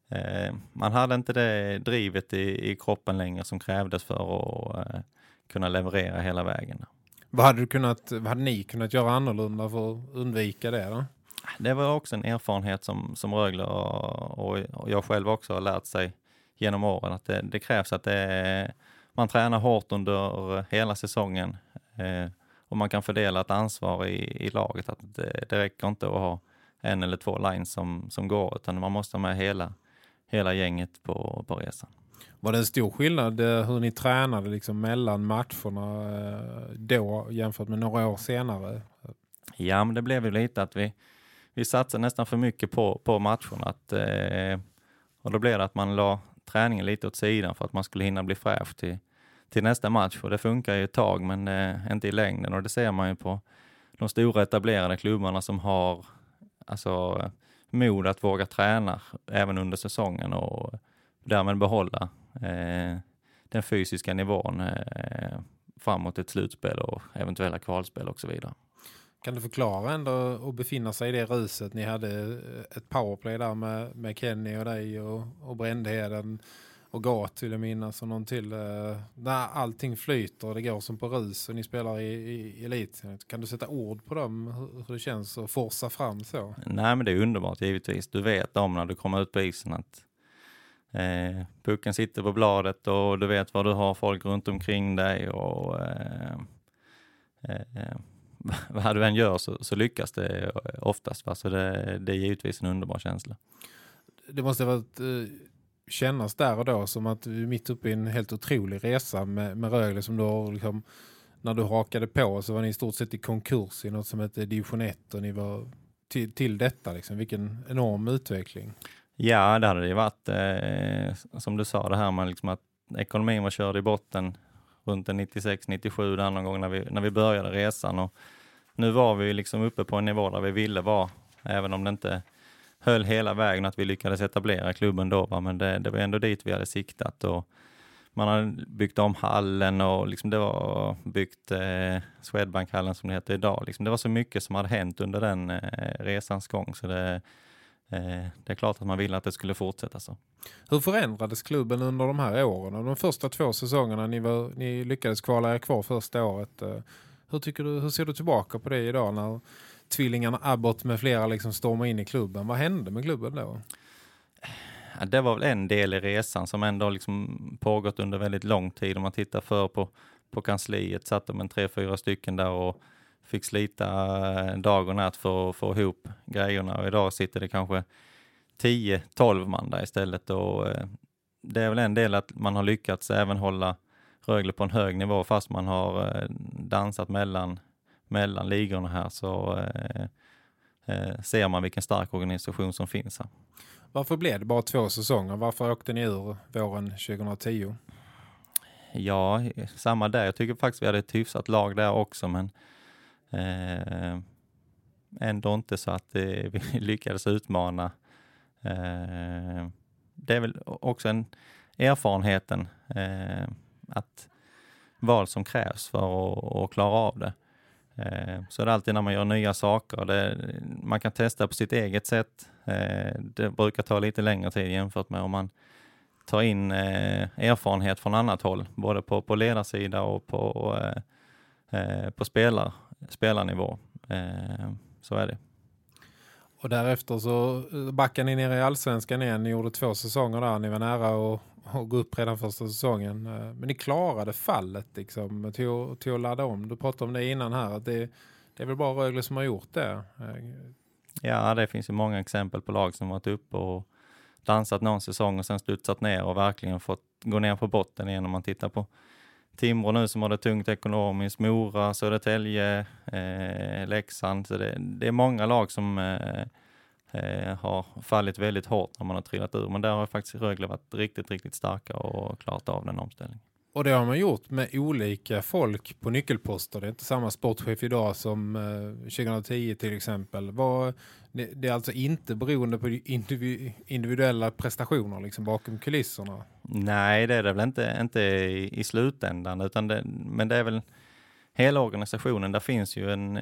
eh, man hade inte det drivet i, i kroppen längre som krävdes för att eh, kunna leverera hela vägen. Vad hade, du kunnat, vad hade ni kunnat göra annorlunda för att undvika det? Då? Det var också en erfarenhet som, som Rögle och, och, jag själv också har lärt sig genom åren. Att det, det krävs att det, man tränar hårt under hela säsongen eh, och man kan fördela ett ansvar i, i laget. Att det, det räcker inte att ha en eller två lines som, som går utan man måste ha med hela, hela gänget på, på resan. Var det en stor skillnad eh, hur ni tränade liksom mellan matcherna eh, då jämfört med några år senare? Ja, men det blev ju lite att vi, vi satsade nästan för mycket på, på matcherna. Att, eh, och då blev det att man la träningen lite åt sidan för att man skulle hinna bli fräsch till, till nästa match. Och det funkar ju ett tag men eh, inte i längden och det ser man ju på de stora etablerade klubbarna som har alltså, mod att våga träna även under säsongen och därmed behålla eh, den fysiska nivån eh, framåt ett slutspel och eventuella kvalspel och så vidare. Kan du förklara ändå att befinna sig i det ruset? Ni hade eh, ett powerplay där med, med Kenny och dig och, och Brändheden och Gat vill jag minnas och någon till. Eh, där allting flyter och det går som på rus och ni spelar i, i elit. Kan du sätta ord på dem hur, hur det känns att forsa fram så? Nej men det är underbart givetvis. Du vet om när du kommer ut på isen att eh, pucken sitter på bladet och du vet vad du har folk runt omkring dig och eh, eh, eh (laughs) vad du än gör så, så lyckas det oftast. Va? Så det, det är givetvis en underbar känsla. Det måste ha varit, eh, kännas där och då som att vi är mitt uppe i en helt otrolig resa med, med Rögle som då liksom, när du hakade på så var ni i stort sett i konkurs i något som heter division 1 och ni var till, till detta liksom. Vilken enorm utveckling. Ja, det hade det varit. Eh, som du sa, det här med liksom att ekonomin var körd i botten runt 96-97 där någon gång när vi, när vi började resan. Och nu var vi liksom uppe på en nivå där vi ville vara, även om det inte höll hela vägen att vi lyckades etablera klubben då. Va? Men det, det var ändå dit vi hade siktat. Och man hade byggt om hallen och liksom det var byggt eh, Swedbank-hallen som det heter idag. Liksom det var så mycket som hade hänt under den eh, resans gång. Så det, Eh, det är klart att man ville att det skulle fortsätta så. Hur förändrades klubben under de här åren? De första två säsongerna ni, var, ni lyckades kvala er kvar första året. Eh, hur, tycker du, hur ser du tillbaka på det idag när tvillingarna Abbott med flera liksom stormar in i klubben? Vad hände med klubben då? Ja, det var väl en del i resan som ändå liksom pågått under väldigt lång tid. Om man tittar för på, på kansliet satt de en tre, fyra stycken där och fick slita dag och natt för att få ihop grejerna och idag sitter det kanske 10-12 man där istället och eh, det är väl en del att man har lyckats även hålla Rögle på en hög nivå fast man har eh, dansat mellan, mellan ligorna här så eh, ser man vilken stark organisation som finns här. Varför blev det bara två säsonger? Varför åkte ni ur våren 2010? Ja, samma där. Jag tycker faktiskt vi hade ett hyfsat lag där också men Eh, ändå inte så att eh, (laughs) vi lyckades utmana. Eh, det är väl också en erfarenheten eh, att vad som krävs för att, att klara av det. Så så det är alltid när man gör nya saker. Det, man kan testa på sitt eget sätt. Eh, det brukar ta lite längre tid jämfört med om man tar in eh, erfarenhet från annat håll, både på, på ledarsida och på, på spelar, spelarnivå. Så är det. Och därefter så eh, backade ni ner i allsvenskan igen. Ni gjorde två säsonger där. Ni var nära att, att gå upp redan första säsongen. Eh, men ni klarade fallet liksom, till, att, till att ladda om. Du pratade om det innan här. Att det, det är väl bara Rögle som har gjort det. Eh. Ja, det finns ju många exempel på lag som varit uppe och dansat någon säsong och sen studsat ner och verkligen fått gå ner på botten igen om man tittar på Timrå nu som har det tungt ekonomiskt, Mora, Södertälje, eh, Leksand. Så det, det, är många lag som eh, eh, har fallit väldigt hårt när man har trillat ur. Men där har faktiskt Rögle varit riktigt, riktigt starka och klarat av den omställningen. Och det har man gjort med olika folk på nyckelposter. Det är inte samma sportchef idag som eh, 2010 till exempel. Det, är alltså inte beroende på individuella prestationer liksom bakom kulisserna. Nej, det är det väl inte, inte i, i slutändan. Utan det, men det är väl hela organisationen. Där finns ju en,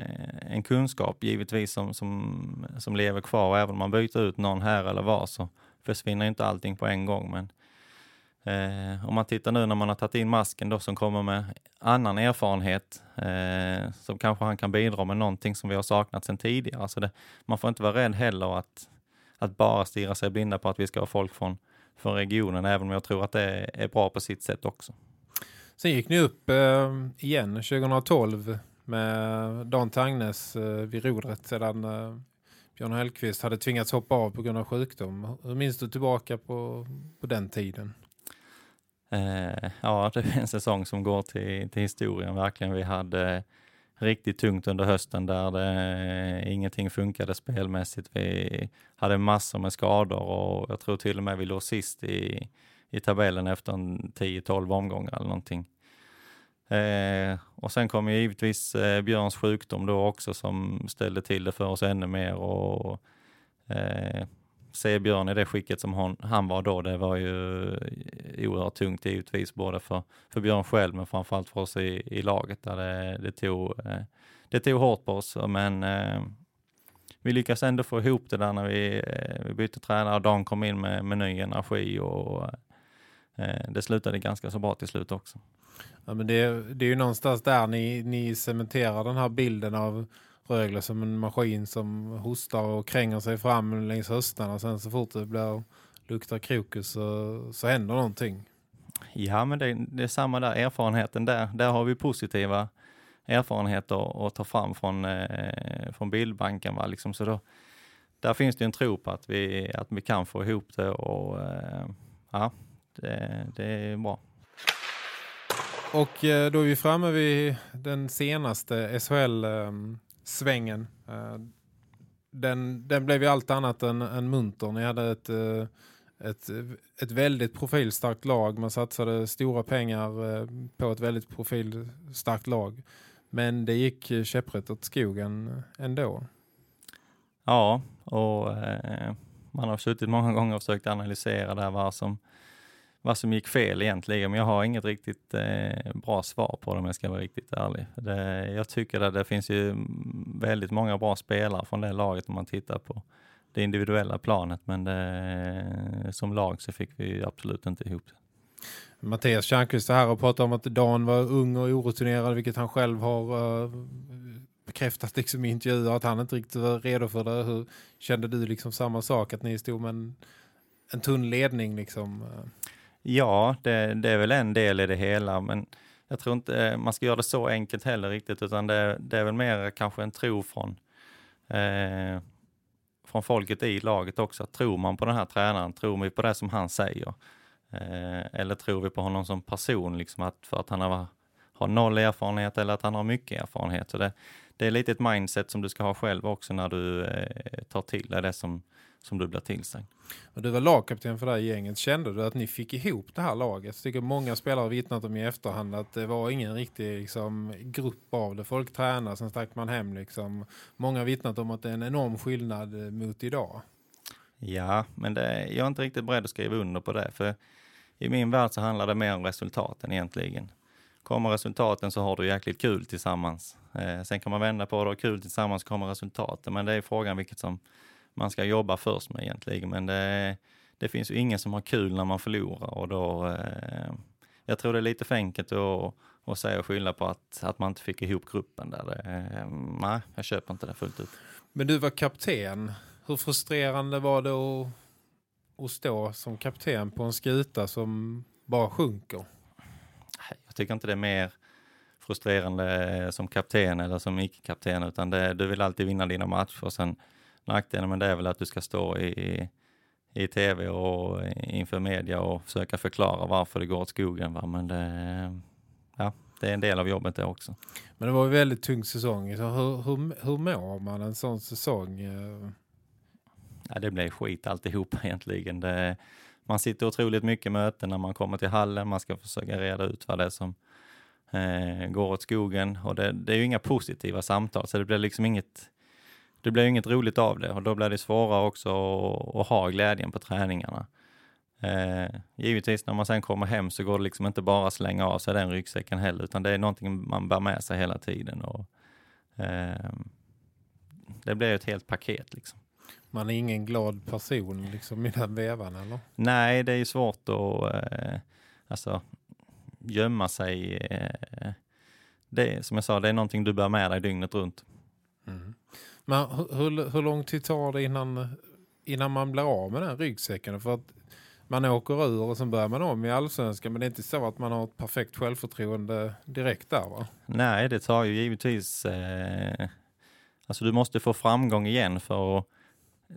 en kunskap givetvis som, som, som lever kvar. Även om man byter ut någon här eller var så försvinner inte allting på en gång. Men Eh, om man tittar nu när man har tagit in masken då som kommer med annan erfarenhet eh, så kanske han kan bidra med någonting som vi har saknat sedan tidigare. Alltså det, man får inte vara rädd heller att, att bara stirra sig blinda på att vi ska ha folk från, från regionen, även om jag tror att det är bra på sitt sätt också. Sen gick ni upp eh, igen 2012 med Dan Tangnes eh, vid rodret sedan eh, Björn Hellqvist hade tvingats hoppa av på grund av sjukdom. Hur minns du tillbaka på, på den tiden? Eh, ja, (laughs) det är en säsong som går till, till historien verkligen. Vi hade eh, riktigt tungt under hösten där det, eh, ingenting funkade spelmässigt. Vi hade massor med skador och jag tror till och med vi låg sist i, i tabellen efter en 10-12 omgångar eller någonting. Eh, och sen kom ju givetvis eh, Björns sjukdom då också som ställde till det för oss ännu mer och eh, se Björn i det skicket som hon, han var då, det var ju eh, oerhört tungt givetvis, både för, för Björn själv men framförallt för oss i, i laget där det, det, tog, eh, det tog hårt på oss. Men eh, vi lyckades ändå få ihop det där när vi, eh, vi bytte tränare och Dan kom in med, med ny energi och det slutade ganska så bra till slut också. Ja, men det, det är ju någonstans där ni, ni cementerar den här bilden av Rögle som en maskin som hostar och kränger sig fram längs höstarna. Sen så fort det blir, luktar krokus så, så händer någonting. Ja, men det, det, är samma där erfarenheten där. Där har vi positiva erfarenheter att ta fram från, eh, från bildbanken. Va? Liksom, så då, där finns det en tro på att vi, att vi kan få ihop det och eh, ja, det, det är bra. Och eh, då är vi framme vid den senaste SHL svängen. Eh, den, den blev ju allt annat än, än munter. Ni hade ett, eh, ett, ett väldigt profilstarkt lag. Man satsade stora pengar eh, på ett väldigt profilstarkt lag. Men det gick käpprätt åt skogen ändå. Ja, och eh, man har suttit många gånger och försökt analysera det här vad som vad som gick fel egentligen, men jag har inget riktigt eh, bra svar på det om jag ska vara riktigt ärlig. Det, jag tycker att det finns ju väldigt många bra spelare från det laget om man tittar på det individuella planet, men det, som lag så fick vi absolut inte ihop det. Mattias Tjärnqvist här och pratar om att Dan var ung och orutinerad, vilket han själv har uh, bekräftat liksom i intervjuer att han inte riktigt var redo för det. Hur kände du liksom samma sak, att ni stod med en, en tunn ledning liksom? Ja, det, det, är väl en del i det hela, men jag tror inte eh, man ska göra det så enkelt heller riktigt, utan det, det är väl mer kanske en tro från, eh, från folket i laget också. Tror man på den här tränaren? Tror vi på det som han säger? Eh, eller tror vi på honom som person, liksom att, för att han har, har noll erfarenhet eller att han har mycket erfarenhet? Så det, det är lite ett mindset som du ska ha själv också när du eh, tar till dig det som, som du blir tillsagd. Och du var lagkapten för det här gänget. Kände du att ni fick ihop det här laget? Jag tycker många spelare har vittnat om i efterhand att det var ingen riktig liksom, grupp av det. Folk tränar, sen stack man hem. Liksom. Många har vittnat om att det är en enorm skillnad mot idag. Ja, men det, jag är inte riktigt beredd att skriva under på det. För i min värld så handlar det mer om resultaten egentligen. Kommer resultaten så har du jäkligt kul tillsammans. Eh, sen kan man vända på det och kul tillsammans kommer resultaten. Men det är frågan vilket som man ska jobba först med egentligen. Men det, det finns ju ingen som har kul när man förlorar och då eh, jag tror det är lite för enkelt att, att säga och skylla på att, att man inte fick ihop gruppen där. Det, eh, nej, jag köper inte det fullt ut. Men du var kapten. Hur frustrerande var det att, att stå som kapten på en skuta som bara sjunker? Jag tycker inte det är mer frustrerande som kapten eller som icke-kapten utan det, du vill alltid vinna dina matcher. Sen nackdelen med det är väl att du ska stå i, i tv och inför media och försöka förklara varför det går åt skogen. Va? Men det, ja, det är en del av jobbet det också. Men det var en väldigt tung säsong. Så hur, hur, hur mår man en sån säsong? Ja, det blir skit alltihop (laughs) egentligen. Det, man sitter otroligt mycket möten när man kommer till hallen. Man ska försöka reda ut vad det är som eh, går åt skogen. Och det, det är ju inga positiva samtal, så det blir liksom inget det blir inget roligt av det och då blir det svårare också att, att ha glädjen på träningarna. Eh, givetvis när man sen kommer hem så går det liksom inte bara slänga av sig den ryggsäcken heller, utan det är någonting man bär med sig hela tiden. Och, eh, det blir ett helt paket liksom. Man är ingen glad person liksom i den vevan eller? Nej, det är svårt att eh, alltså, gömma sig. Eh, det, som jag sa, det är någonting du bär med dig dygnet runt. Mm. Men hur, hur lång tid tar det innan, innan man blir av med den ryggsäcken? För att man åker ur och sen börjar man om i allsvenskan. Men det är inte så att man har ett perfekt självförtroende direkt där va? Nej, det tar ju givetvis... Eh, alltså du måste få framgång igen för att,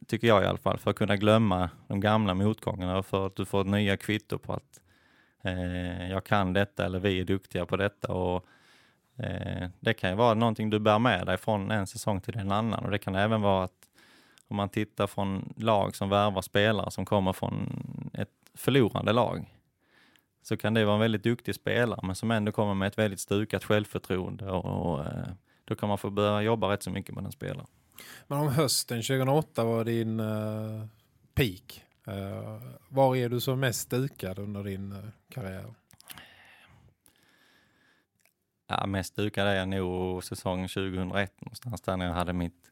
tycker jag i alla fall, för att kunna glömma de gamla motgångarna och för att du får nya kvitto på att eh, jag kan detta eller vi är duktiga på detta. Och Eh, det kan ju vara någonting du bär med dig från en säsong till en annan och det kan även vara att om man tittar från lag som värvar spelare som kommer från ett förlorande lag så kan det vara en väldigt duktig spelare men som ändå kommer med ett väldigt stukat självförtroende och, och eh, då kan man få börja jobba rätt så mycket med den spelaren. Men om hösten 2008 var din uh, peak. Uh, var är du som mest stukad under din uh, karriär? Ja, mest dukade är jag nog säsong 2001 någonstans där när jag hade mitt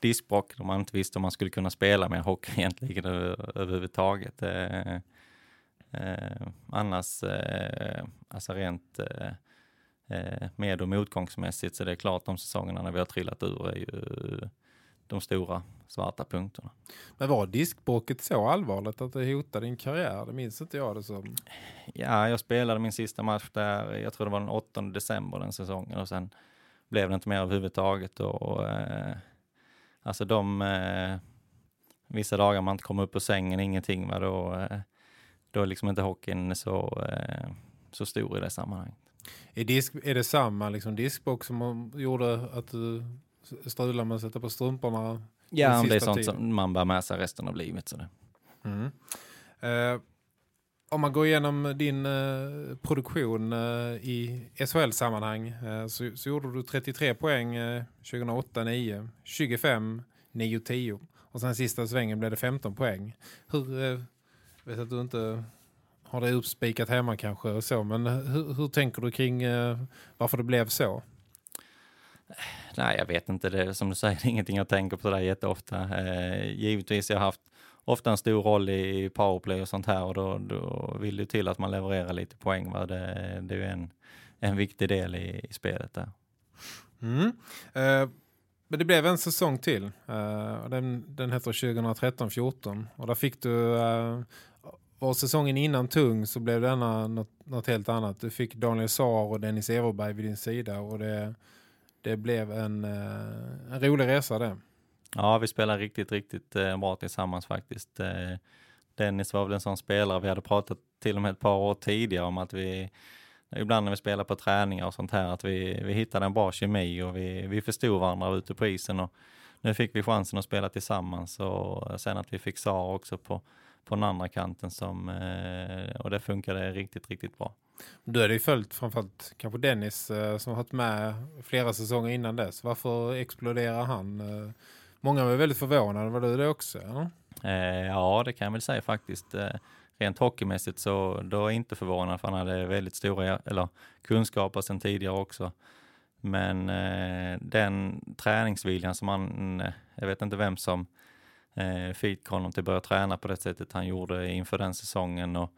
diskbråck, Då man inte visste om man skulle kunna spela med hockey (laughs) egentligen överhuvudtaget. Eh, Eh, annars, eh, alltså rent eh, eh, med och motgångsmässigt så det är klart de säsongerna när vi har trillat ur är ju de stora svarta punkterna. Men var diskbråcket så allvarligt att det hotade din karriär? Det minns inte jag det som. Ja, jag spelade min sista match där, jag tror det var den 8 december den säsongen och sen blev det inte mer överhuvudtaget. Och, eh, alltså de eh, vissa dagar man inte kommer upp på sängen, ingenting, va, då, eh, då är liksom inte hockeyn så, eh, så stor i det sammanhanget. Är, disk, är det samma liksom diskbox som gjorde att du strulade med att sätta på strumporna? Ja, det är sånt tiden? som man bär med sig resten av livet. Så. Mm. Eh, om man går igenom din eh, produktion eh, i SHL-sammanhang eh, så, så, gjorde du 33 poäng 2008-9, 25, 9-10 och sen sista svängen blev det 15 poäng. Hur, eh, vet att du inte har det uppspikat hemma kanske och så, men hur, hur tänker du kring eh, varför det blev så? Nej, jag vet inte. Det som du säger, det (laughs) är ingenting jag tänker på sådär jätteofta. Eh, givetvis jag har haft ofta en stor roll i powerplay och sånt här och då, då vill det till att man levererar lite poäng. Va? Det, det är en, en viktig del i, i spelet där. Mm. Eh, men det blev en säsong till. Eh, den, den heter 2013-14 och där fick du Eh, var säsongen innan tung så blev denna något, något helt annat. Du fick Daniel Saar och Dennis Everberg vid din sida och det, det blev en, eh, en rolig resa det. Ja, vi spelade riktigt, riktigt eh, bra tillsammans faktiskt. Eh, Dennis var väl en sån spelare, vi hade pratat till och med ett par år tidigare om att vi ibland när vi spelar på träningar och sånt här att vi, vi hittade en bra kemi och vi, vi förstod varandra ute på isen och nu fick vi chansen att spela tillsammans och sen att vi fick Sara också på på den andra kanten som, eh, och det funkade riktigt, riktigt bra. Du hade ju följt framförallt kanske Dennis eh, som har varit med flera säsonger innan dess. Varför exploderar han? Eh, många var väldigt förvånade. Var du det också? Ja, eh, ja det kan jag väl säga faktiskt. Eh, rent hockeymässigt så då är jag inte förvånad för han hade väldigt stora eller, kunskaper sedan tidigare också. Men eh, den träningsviljan som han, jag vet inte vem som eh, fick honom till att börja träna på det sättet han gjorde inför den säsongen och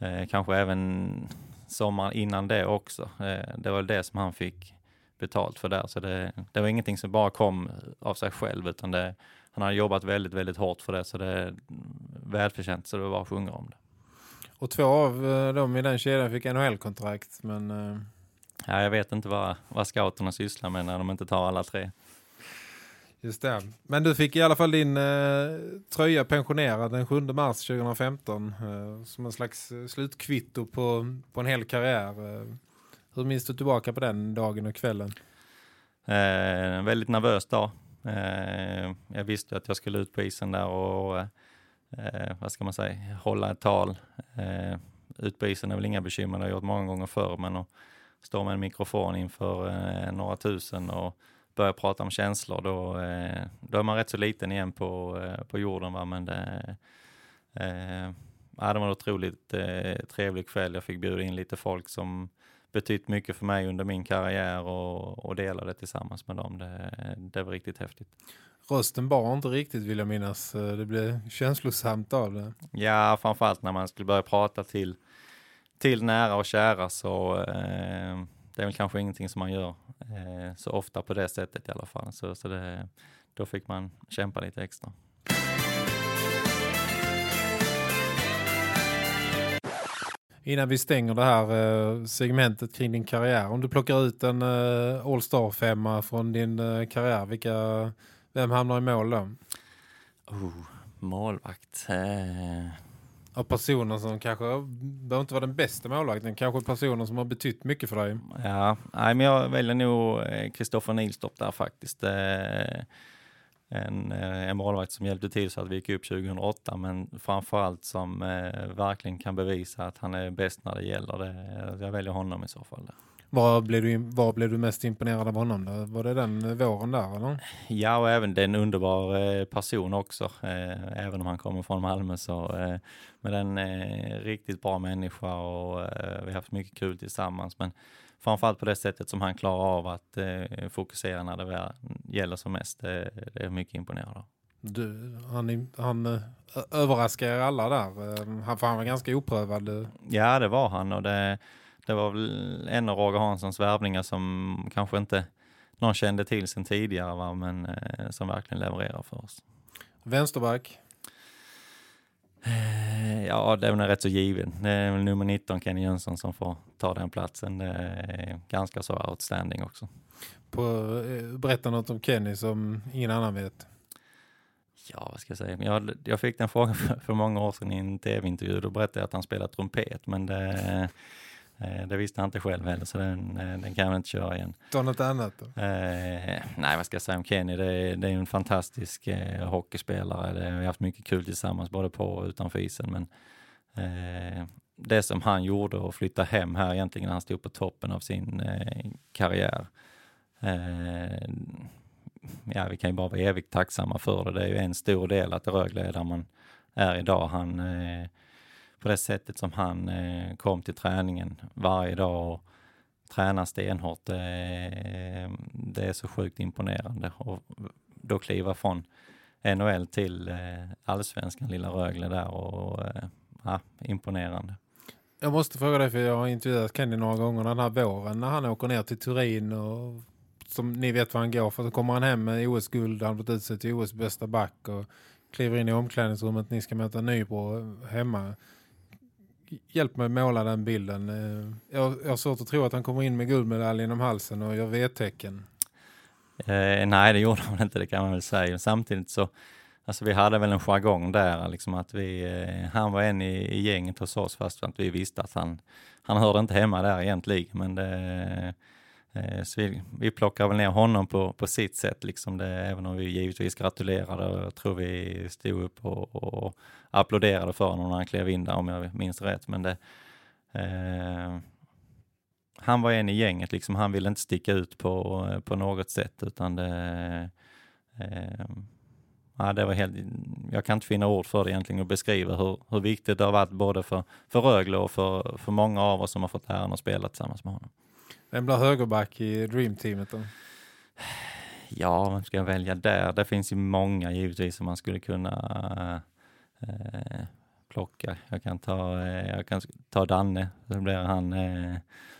eh, kanske även sommaren innan det också. Eh, det var det som han fick betalt för där, så det, det var ingenting som bara kom av sig själv utan det, han har jobbat väldigt, väldigt hårt för det så det är välförtjänt så det var bara att sjunga om det. Och två av eh, dem i den kedjan fick NHL-kontrakt men... Uh... Ja, jag vet inte vad, vad scouterna sysslar med när de inte tar alla tre. Just det. Men du fick i alla fall din eh, tröja pensionerad den 7 mars 2015 eh, som en slags eh, slutkvitto på, på en hel karriär. Eh, hur minns du tillbaka på den dagen och kvällen? Eh, en väldigt nervös dag. Eh, jag visste att jag skulle ut på isen där och eh, vad ska man säga, hålla ett tal. Eh, ut på isen är väl inga bekymmer, det har jag gjort många gånger förr, men att stå med en mikrofon inför eh, några tusen och börjar prata om känslor, då, eh, då är man rätt så liten igen på, eh, på jorden. Va? Men det, eh, ja, det var en otroligt trevlig kväll. Jag fick bjuda in lite folk som betytt mycket för mig under min karriär och, och dela det tillsammans med dem. Det, det var riktigt häftigt. Rösten bar inte riktigt vill jag minnas. Det blev känslosamt av det. Ja, framförallt när man skulle börja prata till, till nära och kära så eh, det är väl kanske ingenting som man gör eh, så ofta på det sättet i alla fall. Så, så det, då fick man kämpa lite extra. Innan vi stänger det här eh, segmentet kring din karriär. Om du plockar ut en eh, All-Star femma från din eh, karriär, vilka, vem hamnar i mål då? Oh, målvakt. Eh av personer som kanske behöver inte vara den bästa målvakten, kanske personer som har betytt mycket för dig. Ja, nej, men jag väljer nog eh, Kristoffer Nilstorp där faktiskt. Eh, en, eh, en målvakt som hjälpte till så att vi gick upp 2008 men framförallt som verkligen kan bevisa att han är bäst när det gäller. Det, jag väljer honom i så fall. Där. Var blev, du, var blev du mest imponerad av honom? Då? Var det den våren där eller? Ja, och även det är en underbar eh, person också. Eh, även om han kommer från Malmö så. Eh, men en eh, riktigt bra människa och eh, vi har haft mycket kul tillsammans. Men framförallt på det sättet som han klarar av att eh, fokusera när det gäller som mest. Det, är mycket imponerande. Du, han, han överraskar er alla där. Han, han var ganska oprövad. Ja, det var han och det det var väl en av Roger Hanssons värvningar som kanske inte någon kände till sen tidigare va? men eh, som verkligen levererar för oss. Vänsterback? Eh, ja, det är väl rätt så given. Det är väl nummer 19, Kenny Jönsson, som får ta den platsen. Det är ganska så outstanding också. På, eh, berätta något om Kenny som ingen annan vet. Ja, vad ska jag säga? Jag, jag fick den frågan för, för många år sedan i en tv-intervju. Då berättade jag att han spelar trumpet, men det det visste han inte själv heller, så den, eh, den kan jag inte köra igen. Ta något annat då? Eh, nej, vad ska jag säga om Kenny? Det är, det är en fantastisk eh, hockeyspelare. Det, vi har haft mycket kul tillsammans, både på och utanför isen. Men eh, det som han gjorde och flytta hem här egentligen när han stod på toppen av sin eh, karriär. ja, vi kan ju bara vara evigt tacksamma för det. Det är ju en stor del att Rögle är där man är idag. Han på det sättet som han eh, kom till träningen varje dag och tränar stenhårt. Det, det är så sjukt imponerande. Och då kliva från NHL till eh, allsvenskan, lilla Rögle där och eh, ja, imponerande. Jag måste fråga dig för jag har intervjuat Kenny några gånger den här våren när han åker ner till Turin och som ni vet vad han går för så kommer han hem med OS-guld, han har blivit utsett till OS bästa back och kliver in i omklädningsrummet, ni ska möta Nybro hemma hjälp mig måla den bilden. Eh, jag, jag har svårt att tro att han kommer in med guldmedaljen om halsen och gör V-tecken. Eh, nej, det gjorde han inte, det kan man väl säga. Samtidigt så, alltså vi hade väl en jargong där, liksom att vi, eh, han var en i, i gänget hos oss fast att vi visste att han, han hörde inte hemma där egentligen. Men det, Eh, så vi, vi plockar väl ner honom på, på sitt sätt, liksom det, även om vi givetvis gratulerade och jag tror vi stod upp och, och applåderade för honom när han klev in där om jag minns rätt. Men det, eh, han var en i gänget, liksom, han ville inte sticka ut på, på något sätt utan det, eh, ja, det var helt, jag kan inte finna ord för det egentligen och beskriva hur, hur viktigt det har varit både för, för Rögle och för, för många av oss som har fått äran att spela tillsammans med honom. Vem blir högerback i Dream-teamet då? Ja, vem ska jag välja där? Det finns ju många givetvis som man skulle kunna eh, plocka. Jag kan ta, eh, jag kan ta Danne, så blir han eh,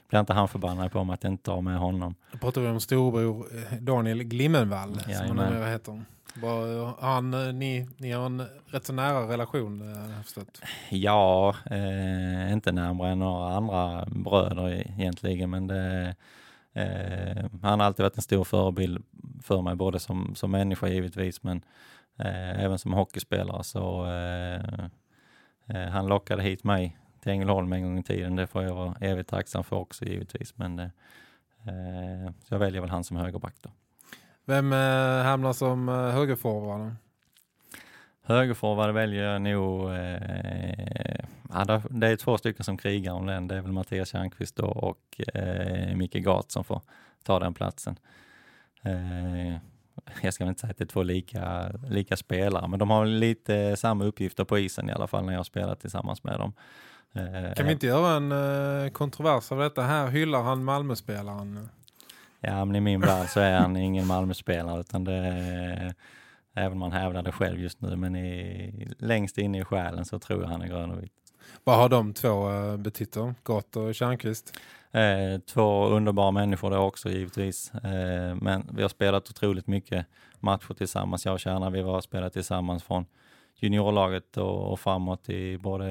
blir inte han förbannad på mig att jag inte tar med honom. Då pratar vi om storbror eh, Daniel Glimmenvall, ja, som han numera heter. Bara, han, eh, ni, ni har en rätt så nära relation, eh, förstått. Ja, eh, inte närmare än några andra bröder egentligen, men det, eh, han har alltid varit en stor förebild för mig, både som, som människa givetvis, men eh, även som hockeyspelare. Så eh, han lockade hit mig till Ängelholm en gång i tiden. Det får jag vara evigt tacksam för också givetvis, men så jag väljer väl han som högerback då. Vem eh, hamnar som eh, högerforward? Högerforward väljer jag nog... Eh, ja, det är två stycken som krigar om den. Det är väl Mattias Tjärnqvist och eh, Micke Gat som får ta den platsen. Eh, jag ska inte säga att det är två lika, lika spelare, men de har lite samma uppgifter på isen i alla fall när jag spelar tillsammans med dem. Eh, kan vi inte göra en eh, kontrovers av detta? Här hyllar han Malmö-spelaren. Ja, men i min värld så är han ingen Malmö-spelare utan det är, även om man hävdar det själv just nu, men i, längst inne i själen så tror jag han är grön och vit. Vad har de två eh, betytt då? Gott och Kärnqvist? Eh, två underbara människor det också givetvis. Eh, men vi har spelat otroligt mycket matcher tillsammans. Jag och Kärna, vi har spelat tillsammans från juniorlaget och, och framåt i både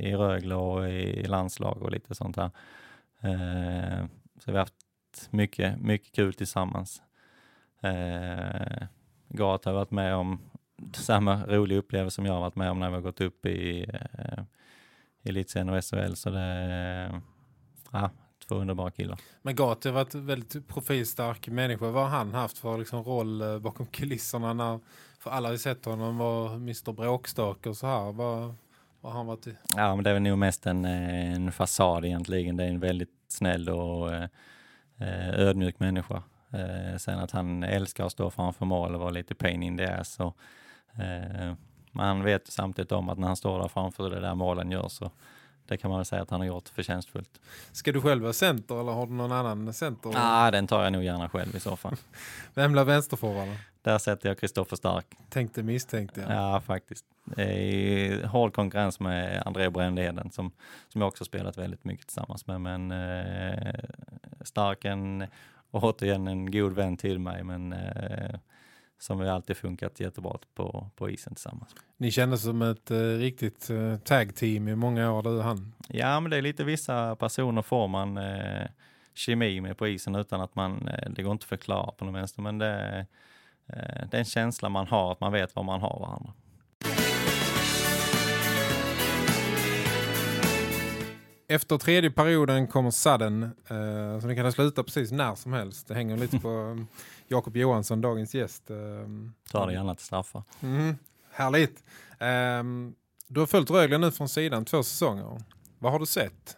i Rögle och i landslag och lite sånt där. Eh, så vi har haft mycket, mycket kul tillsammans. Eh, Gat har varit med om samma roliga upplevelse som jag har varit med om när vi har gått upp i eh, elitserien och SHL. Så det ja, två underbara killar. Men Gat har varit väldigt profilstark människa. Vad har han haft för liksom, roll eh, bakom kulisserna? När, för alla har sett honom vara Mr. Bråkstök och så här. Vad, Vad har han varit? Ja, men det är väl nog mest en, eh, en fasad egentligen. Det är en väldigt snäll och eh, ödmjuk människa. Eh, sen att han älskar att stå framför mål och vara lite pain in the ass. Så, eh, men han vet samtidigt om att när han står där framför det där målen gör så det kan man väl säga att han har gjort förtjänstfullt. Ska du själv vara center eller har du någon annan center? ah, den tar jag nog gärna själv i så fall. (laughs) Vem blir vänsterforward? Där sätter jag Kristoffer Stark. Tänkte misstänkte jag. Ja, faktiskt. I hård konkurrens med André Brändheden som, som jag också spelat väldigt mycket tillsammans med. Men eh, Stark en, och återigen en god vän till mig, men eh, som vi alltid funkat jättebra på, på isen tillsammans. Ni kändes som ett eh, riktigt eh, tag-team i många år, du och han. Ja, men det är lite vissa personer får man eh, kemi med på isen utan att man, eh, det går inte att förklara på något vänster, men det, eh, en känsla man har, att man vet var man har varandra. Efter tredje perioden kommer Sudden, eh, så det kan sluta precis när som helst. Det hänger lite på (laughs) Jakob Johansson, dagens gäst. Eh, Ta det gärna till straffar. Mm, härligt. Eh, du har följt Rögle nu från sidan två säsonger. Vad har du sett?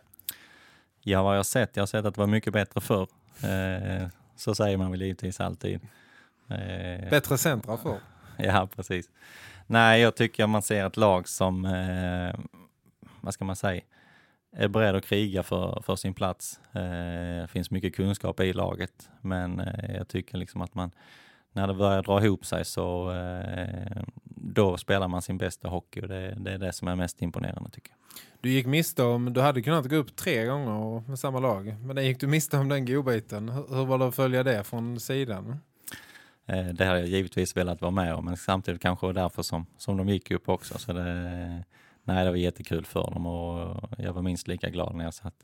Ja, vad jag har sett? Jag har sett att det var mycket bättre förr. Eh, så säger man väl givetvis alltid. Eh, Bättre centra för? Ja, precis. Nej, jag tycker man ser ett lag som, eh, vad ska man säga, är beredd att kriga för, för sin plats. Eh, det finns mycket kunskap i laget, men eh, jag tycker liksom att man, när det börjar dra ihop sig så eh, då spelar man sin bästa hockey och det, det, är det som är mest imponerande tycker jag. Du gick miste om, du hade kunnat gå upp tre gånger med samma lag, men det gick du miste om den godbiten. Hur, hur var det att följa det från sidan? Det har jag givetvis velat vara med om, men samtidigt kanske därför som, som de gick upp också. Så det, nej, det var jättekul för dem och jag var minst lika glad när jag satt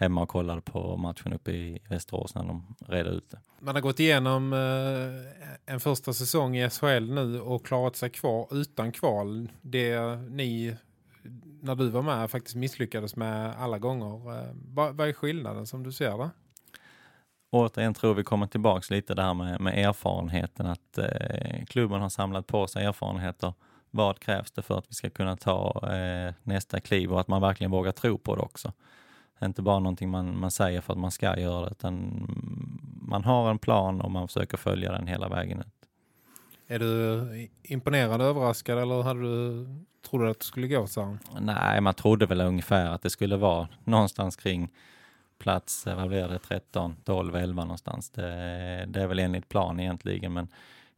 hemma och kollade på matchen uppe i Västerås när de redde ut det. Man har gått igenom eh, en första säsong i SHL nu och klarat sig kvar utan kval. Det ni, när du var med, faktiskt misslyckades med alla gånger. Eh, vad, är skillnaden som du ser det? Återigen tror vi kommer tillbaka lite där med, med erfarenheten att eh, klubben har samlat på sig erfarenheter vad krävs det för att vi ska kunna ta eh, nästa kliv och att man verkligen vågar tro på det också. Inte bara någonting man, man säger för att man ska göra det, utan man har en plan och man försöker följa den hela vägen ut. Är du imponerad, överraskad eller hade du, trodde du att det skulle gå så? Nej, man trodde väl ungefär att det skulle vara någonstans kring plats, vad blir det, 13, 12, 11 någonstans. Det, det är väl enligt plan egentligen, men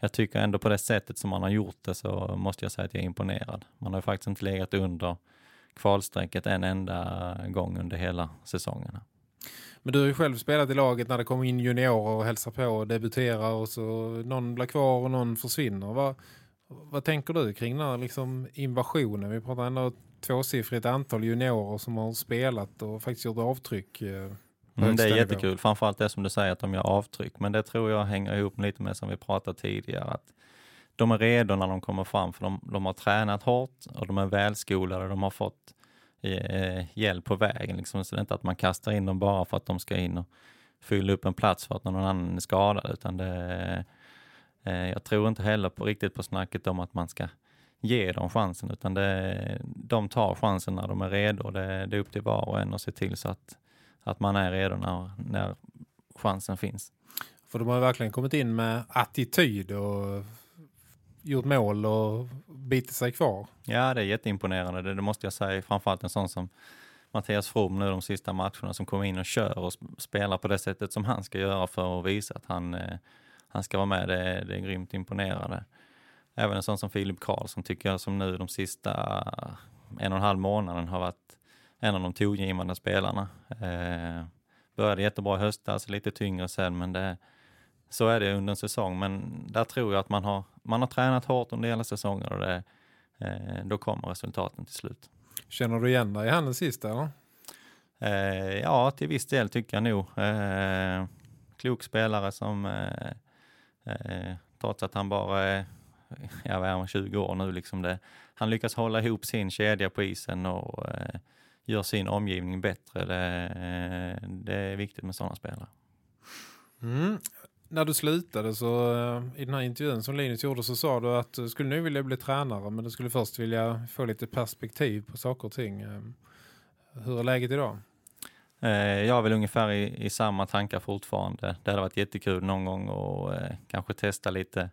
jag tycker ändå på det sättet som man har gjort det så måste jag säga att jag är imponerad. Man har faktiskt inte legat under kvalstrecket en enda gång under hela säsongerna. Men du har ju själv spelat i laget när det kommer in juniorer och hälsar på och debuterar och så någon blir kvar och någon försvinner. Vad, vad tänker du kring den här liksom invasionen? Vi pratar ändå tvåsiffrigt antal juniorer som har spelat och faktiskt gjort avtryck eh, Mm, det är jättekul, framförallt det som du säger att de gör avtryck. Men det tror jag hänger ihop lite med som vi pratade tidigare. Att de är redo när de kommer fram för de, de har tränat hårt och de är välskolade. De har fått eh, hjälp på vägen. Liksom. Så det är inte att man kastar in dem bara för att de ska in och fylla upp en plats för att någon annan är skadad. Utan det, eh, jag tror inte heller på, riktigt på snacket om att man ska ge dem chansen utan det, de tar chansen när de är redo. Det, det är upp till var och en att se till så att att man är redo när, när chansen finns. För de har verkligen kommit in med attityd och gjort mål och bitit sig kvar. Ja, det är jätteimponerande. Det, det måste jag säga. Framförallt en sån som Mattias From nu de sista matcherna som kommer in och kör och spelar på det sätdet som han ska göra för att visa att han, eh, han ska vara med. Det, det är grymt imponerande. Även en sån som Filip Karlsson tycker jag som nu de sista en och en halv månaden har varit en av de tongivande spelarna. Eh, började jättebra i höstas, lite tyngre sen, men det, så är det under en säsong. Men där tror jag att man har, man har tränat hårt under hela säsongen och det, eh, då kommer resultaten till slut. Känner du igen dig i handen sist eller? Eh, ja, till viss del tycker jag nog. Eh, klok spelare som eh, eh trots att han bara är jag är 20 år nu, liksom det, han lyckas hålla ihop sin kedja på isen och eh, gör sin omgivning bättre. Det, det är viktigt med sådana spelare. Mm. när du slutade så eh, i den här intervjun som Linus gjorde så sa du att du skulle nu vilja bli tränare men du skulle först vilja få lite perspektiv på saker och ting. Eh, hur är läget idag? Eh, jag är väl ungefär i, i samma tankar fortfarande. Det hade varit jättekul någon gång och eh, kanske testa lite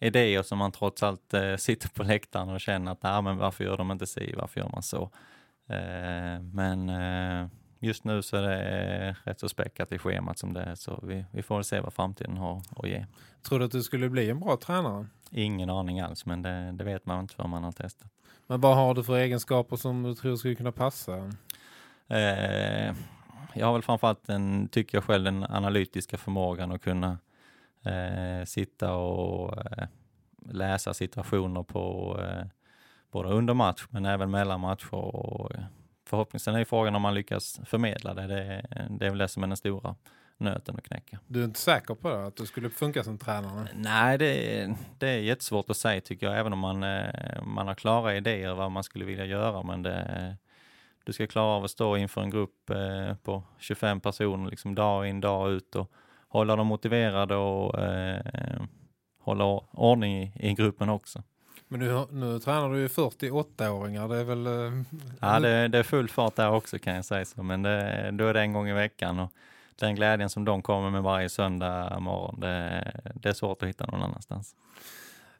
idéer som man trots allt eh, sitter på läktaren och känner att Nej, men varför gör de inte si, varför gör man så? Eh, men eh, just nu så är det rätt så späckat i schemat som det är så vi, vi får se vad framtiden har att ge. Tror du att du skulle bli en bra tränare? Ingen aning alls men det, det vet man inte för man har testat. Men vad har du för egenskaper som du tror skulle kunna passa? Eh, jag har väl framförallt den, tycker jag själv, den analytiska förmågan att kunna eh, sitta och eh, läsa situationer på eh, både under match men även mellan matcher och förhoppningsvis är frågan om man lyckas förmedla det. Det, det är väl det som är den stora nöten att knäcka. Du är inte säker på det, att du skulle funka som tränare? Nej, det, det är jättesvårt att säga tycker jag, även om man, eh, man har klara idéer vad man skulle vilja göra. Men det, du ska klara av att stå inför en grupp eh, på 25 personer liksom dag in, dag ut och hålla dem motiverade och eh, hålla ordning i, i gruppen också. Men nu, nu tränar du ju 48-åringar, det är väl... Eh, ja, det, det, är full fart där också kan jag säga så, men det, då är det en gång i veckan och den glädjen som de kommer med varje söndag morgon, det, det är svårt att hitta någon annanstans.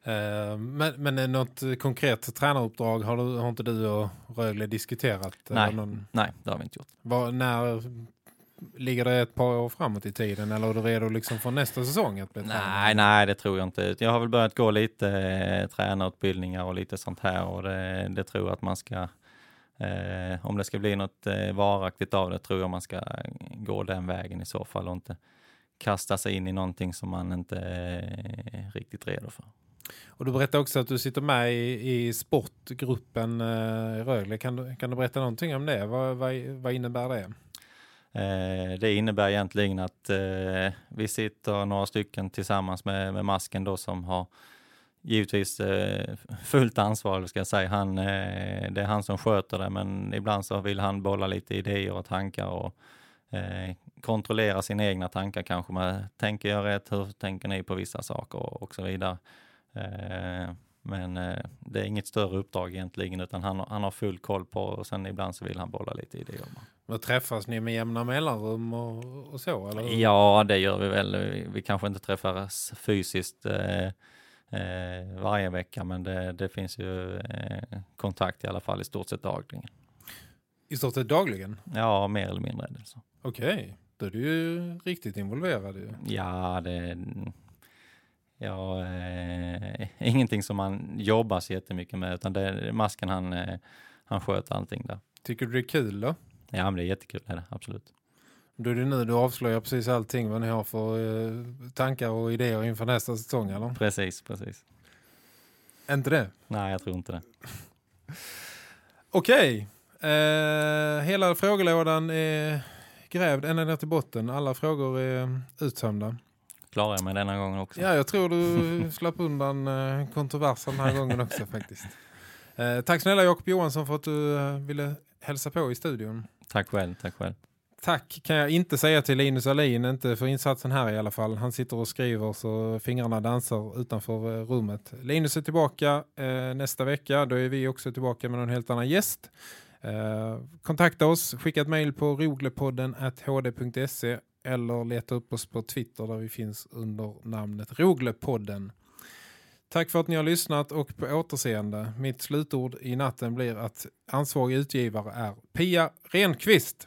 Uh, men, men något konkret tränaruppdrag har, du, har inte du och Rögle diskuterat? Nej, någon... nej det har vi inte gjort. Var, när Ligger det ett par år framåt i tiden eller är du redo liksom för nästa säsong? Att bli nej, nej, det tror jag inte. Jag har väl börjat gå lite eh, tränarutbildningar och lite sånt här och det, det tror jag att man ska, eh, om det ska bli något eh, varaktigt av det, tror jag man ska gå den vägen i så fall och inte kasta sig in i någonting som man inte är riktigt redo för. Och du berättade också att du sitter med i, i sportgruppen eh, Rögle. Kan du, kan du berätta någonting om det? Vad, vad, vad innebär det? Eh, det innebär egentligen att eh, vi sitter några stycken tillsammans med, med masken då som har givetvis eh, fullt ansvar, ska jag säga. Han, eh, det är han som sköter det, men ibland så vill han bolla lite idéer och tankar och eh, kontrollera sina egna tankar kanske. Med, tänker jag rätt? Hur tänker ni på vissa saker och, och så vidare. Eh, men eh, det är inget större uppdrag egentligen utan han, han har full koll på och sen ibland så vill han bolla lite idéer. Men träffas ni med jämna mellanrum och, och så? Eller? Ja, det gör vi väl. Vi, vi kanske inte träffas fysiskt eh, eh, varje vecka, men det, det finns ju eh, kontakt i alla fall i stort sett dagligen. I stort sett dagligen? Ja, mer eller mindre. Okej, okay. då är du ju riktigt involverad. Ju. Ja, det Ja, eh, (laughs) ingenting som man jobbar så jättemycket med utan det är masken han, eh, han sköter allting där. Tycker du det är kul då? Ja, men det är jättekul, är det, absolut. Då är det nu du avslöjar precis allting vad ni har för eh, tankar och idéer inför nästa säsong, eller? Precis, precis. Inte det? Nej, jag tror inte det. (laughs) Okej. Eh, hela frågelådan är grävd ända ner till botten. Alla frågor är uttömda. Klarar jag mig denna gången också? Ja, jag tror du (laughs) slapp undan eh, kontroversen den här gången också faktiskt. Eh, tack snälla Jakob Johansson för att du eh, ville hälsa på i studion. Tack själv, tack själv. Tack kan jag inte säga till Linus Alin, inte för insatsen här i alla fall. Han sitter och skriver så fingrarna dansar utanför eh, rummet. Linus är tillbaka eh, nästa vecka, då är vi också tillbaka med en helt annan gäst. Eh, kontakta oss, skicka ett mejl på roglepodden hd.se eller leta upp oss på Twitter där vi finns under namnet Roglepodden. Tack för att ni har lyssnat och på återseende. Mitt slutord i natten blir att ansvarig utgivare är Pia Renqvist.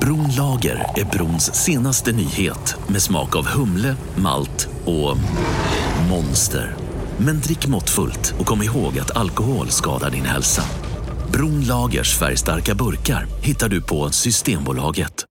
Bronlager är brons senaste nyhet med smak av humle, malt och monster. Men drick måttfullt och kom ihåg att alkohol skadar din hälsa. Bronlagers färgstarka burkar hittar du på Systembolaget.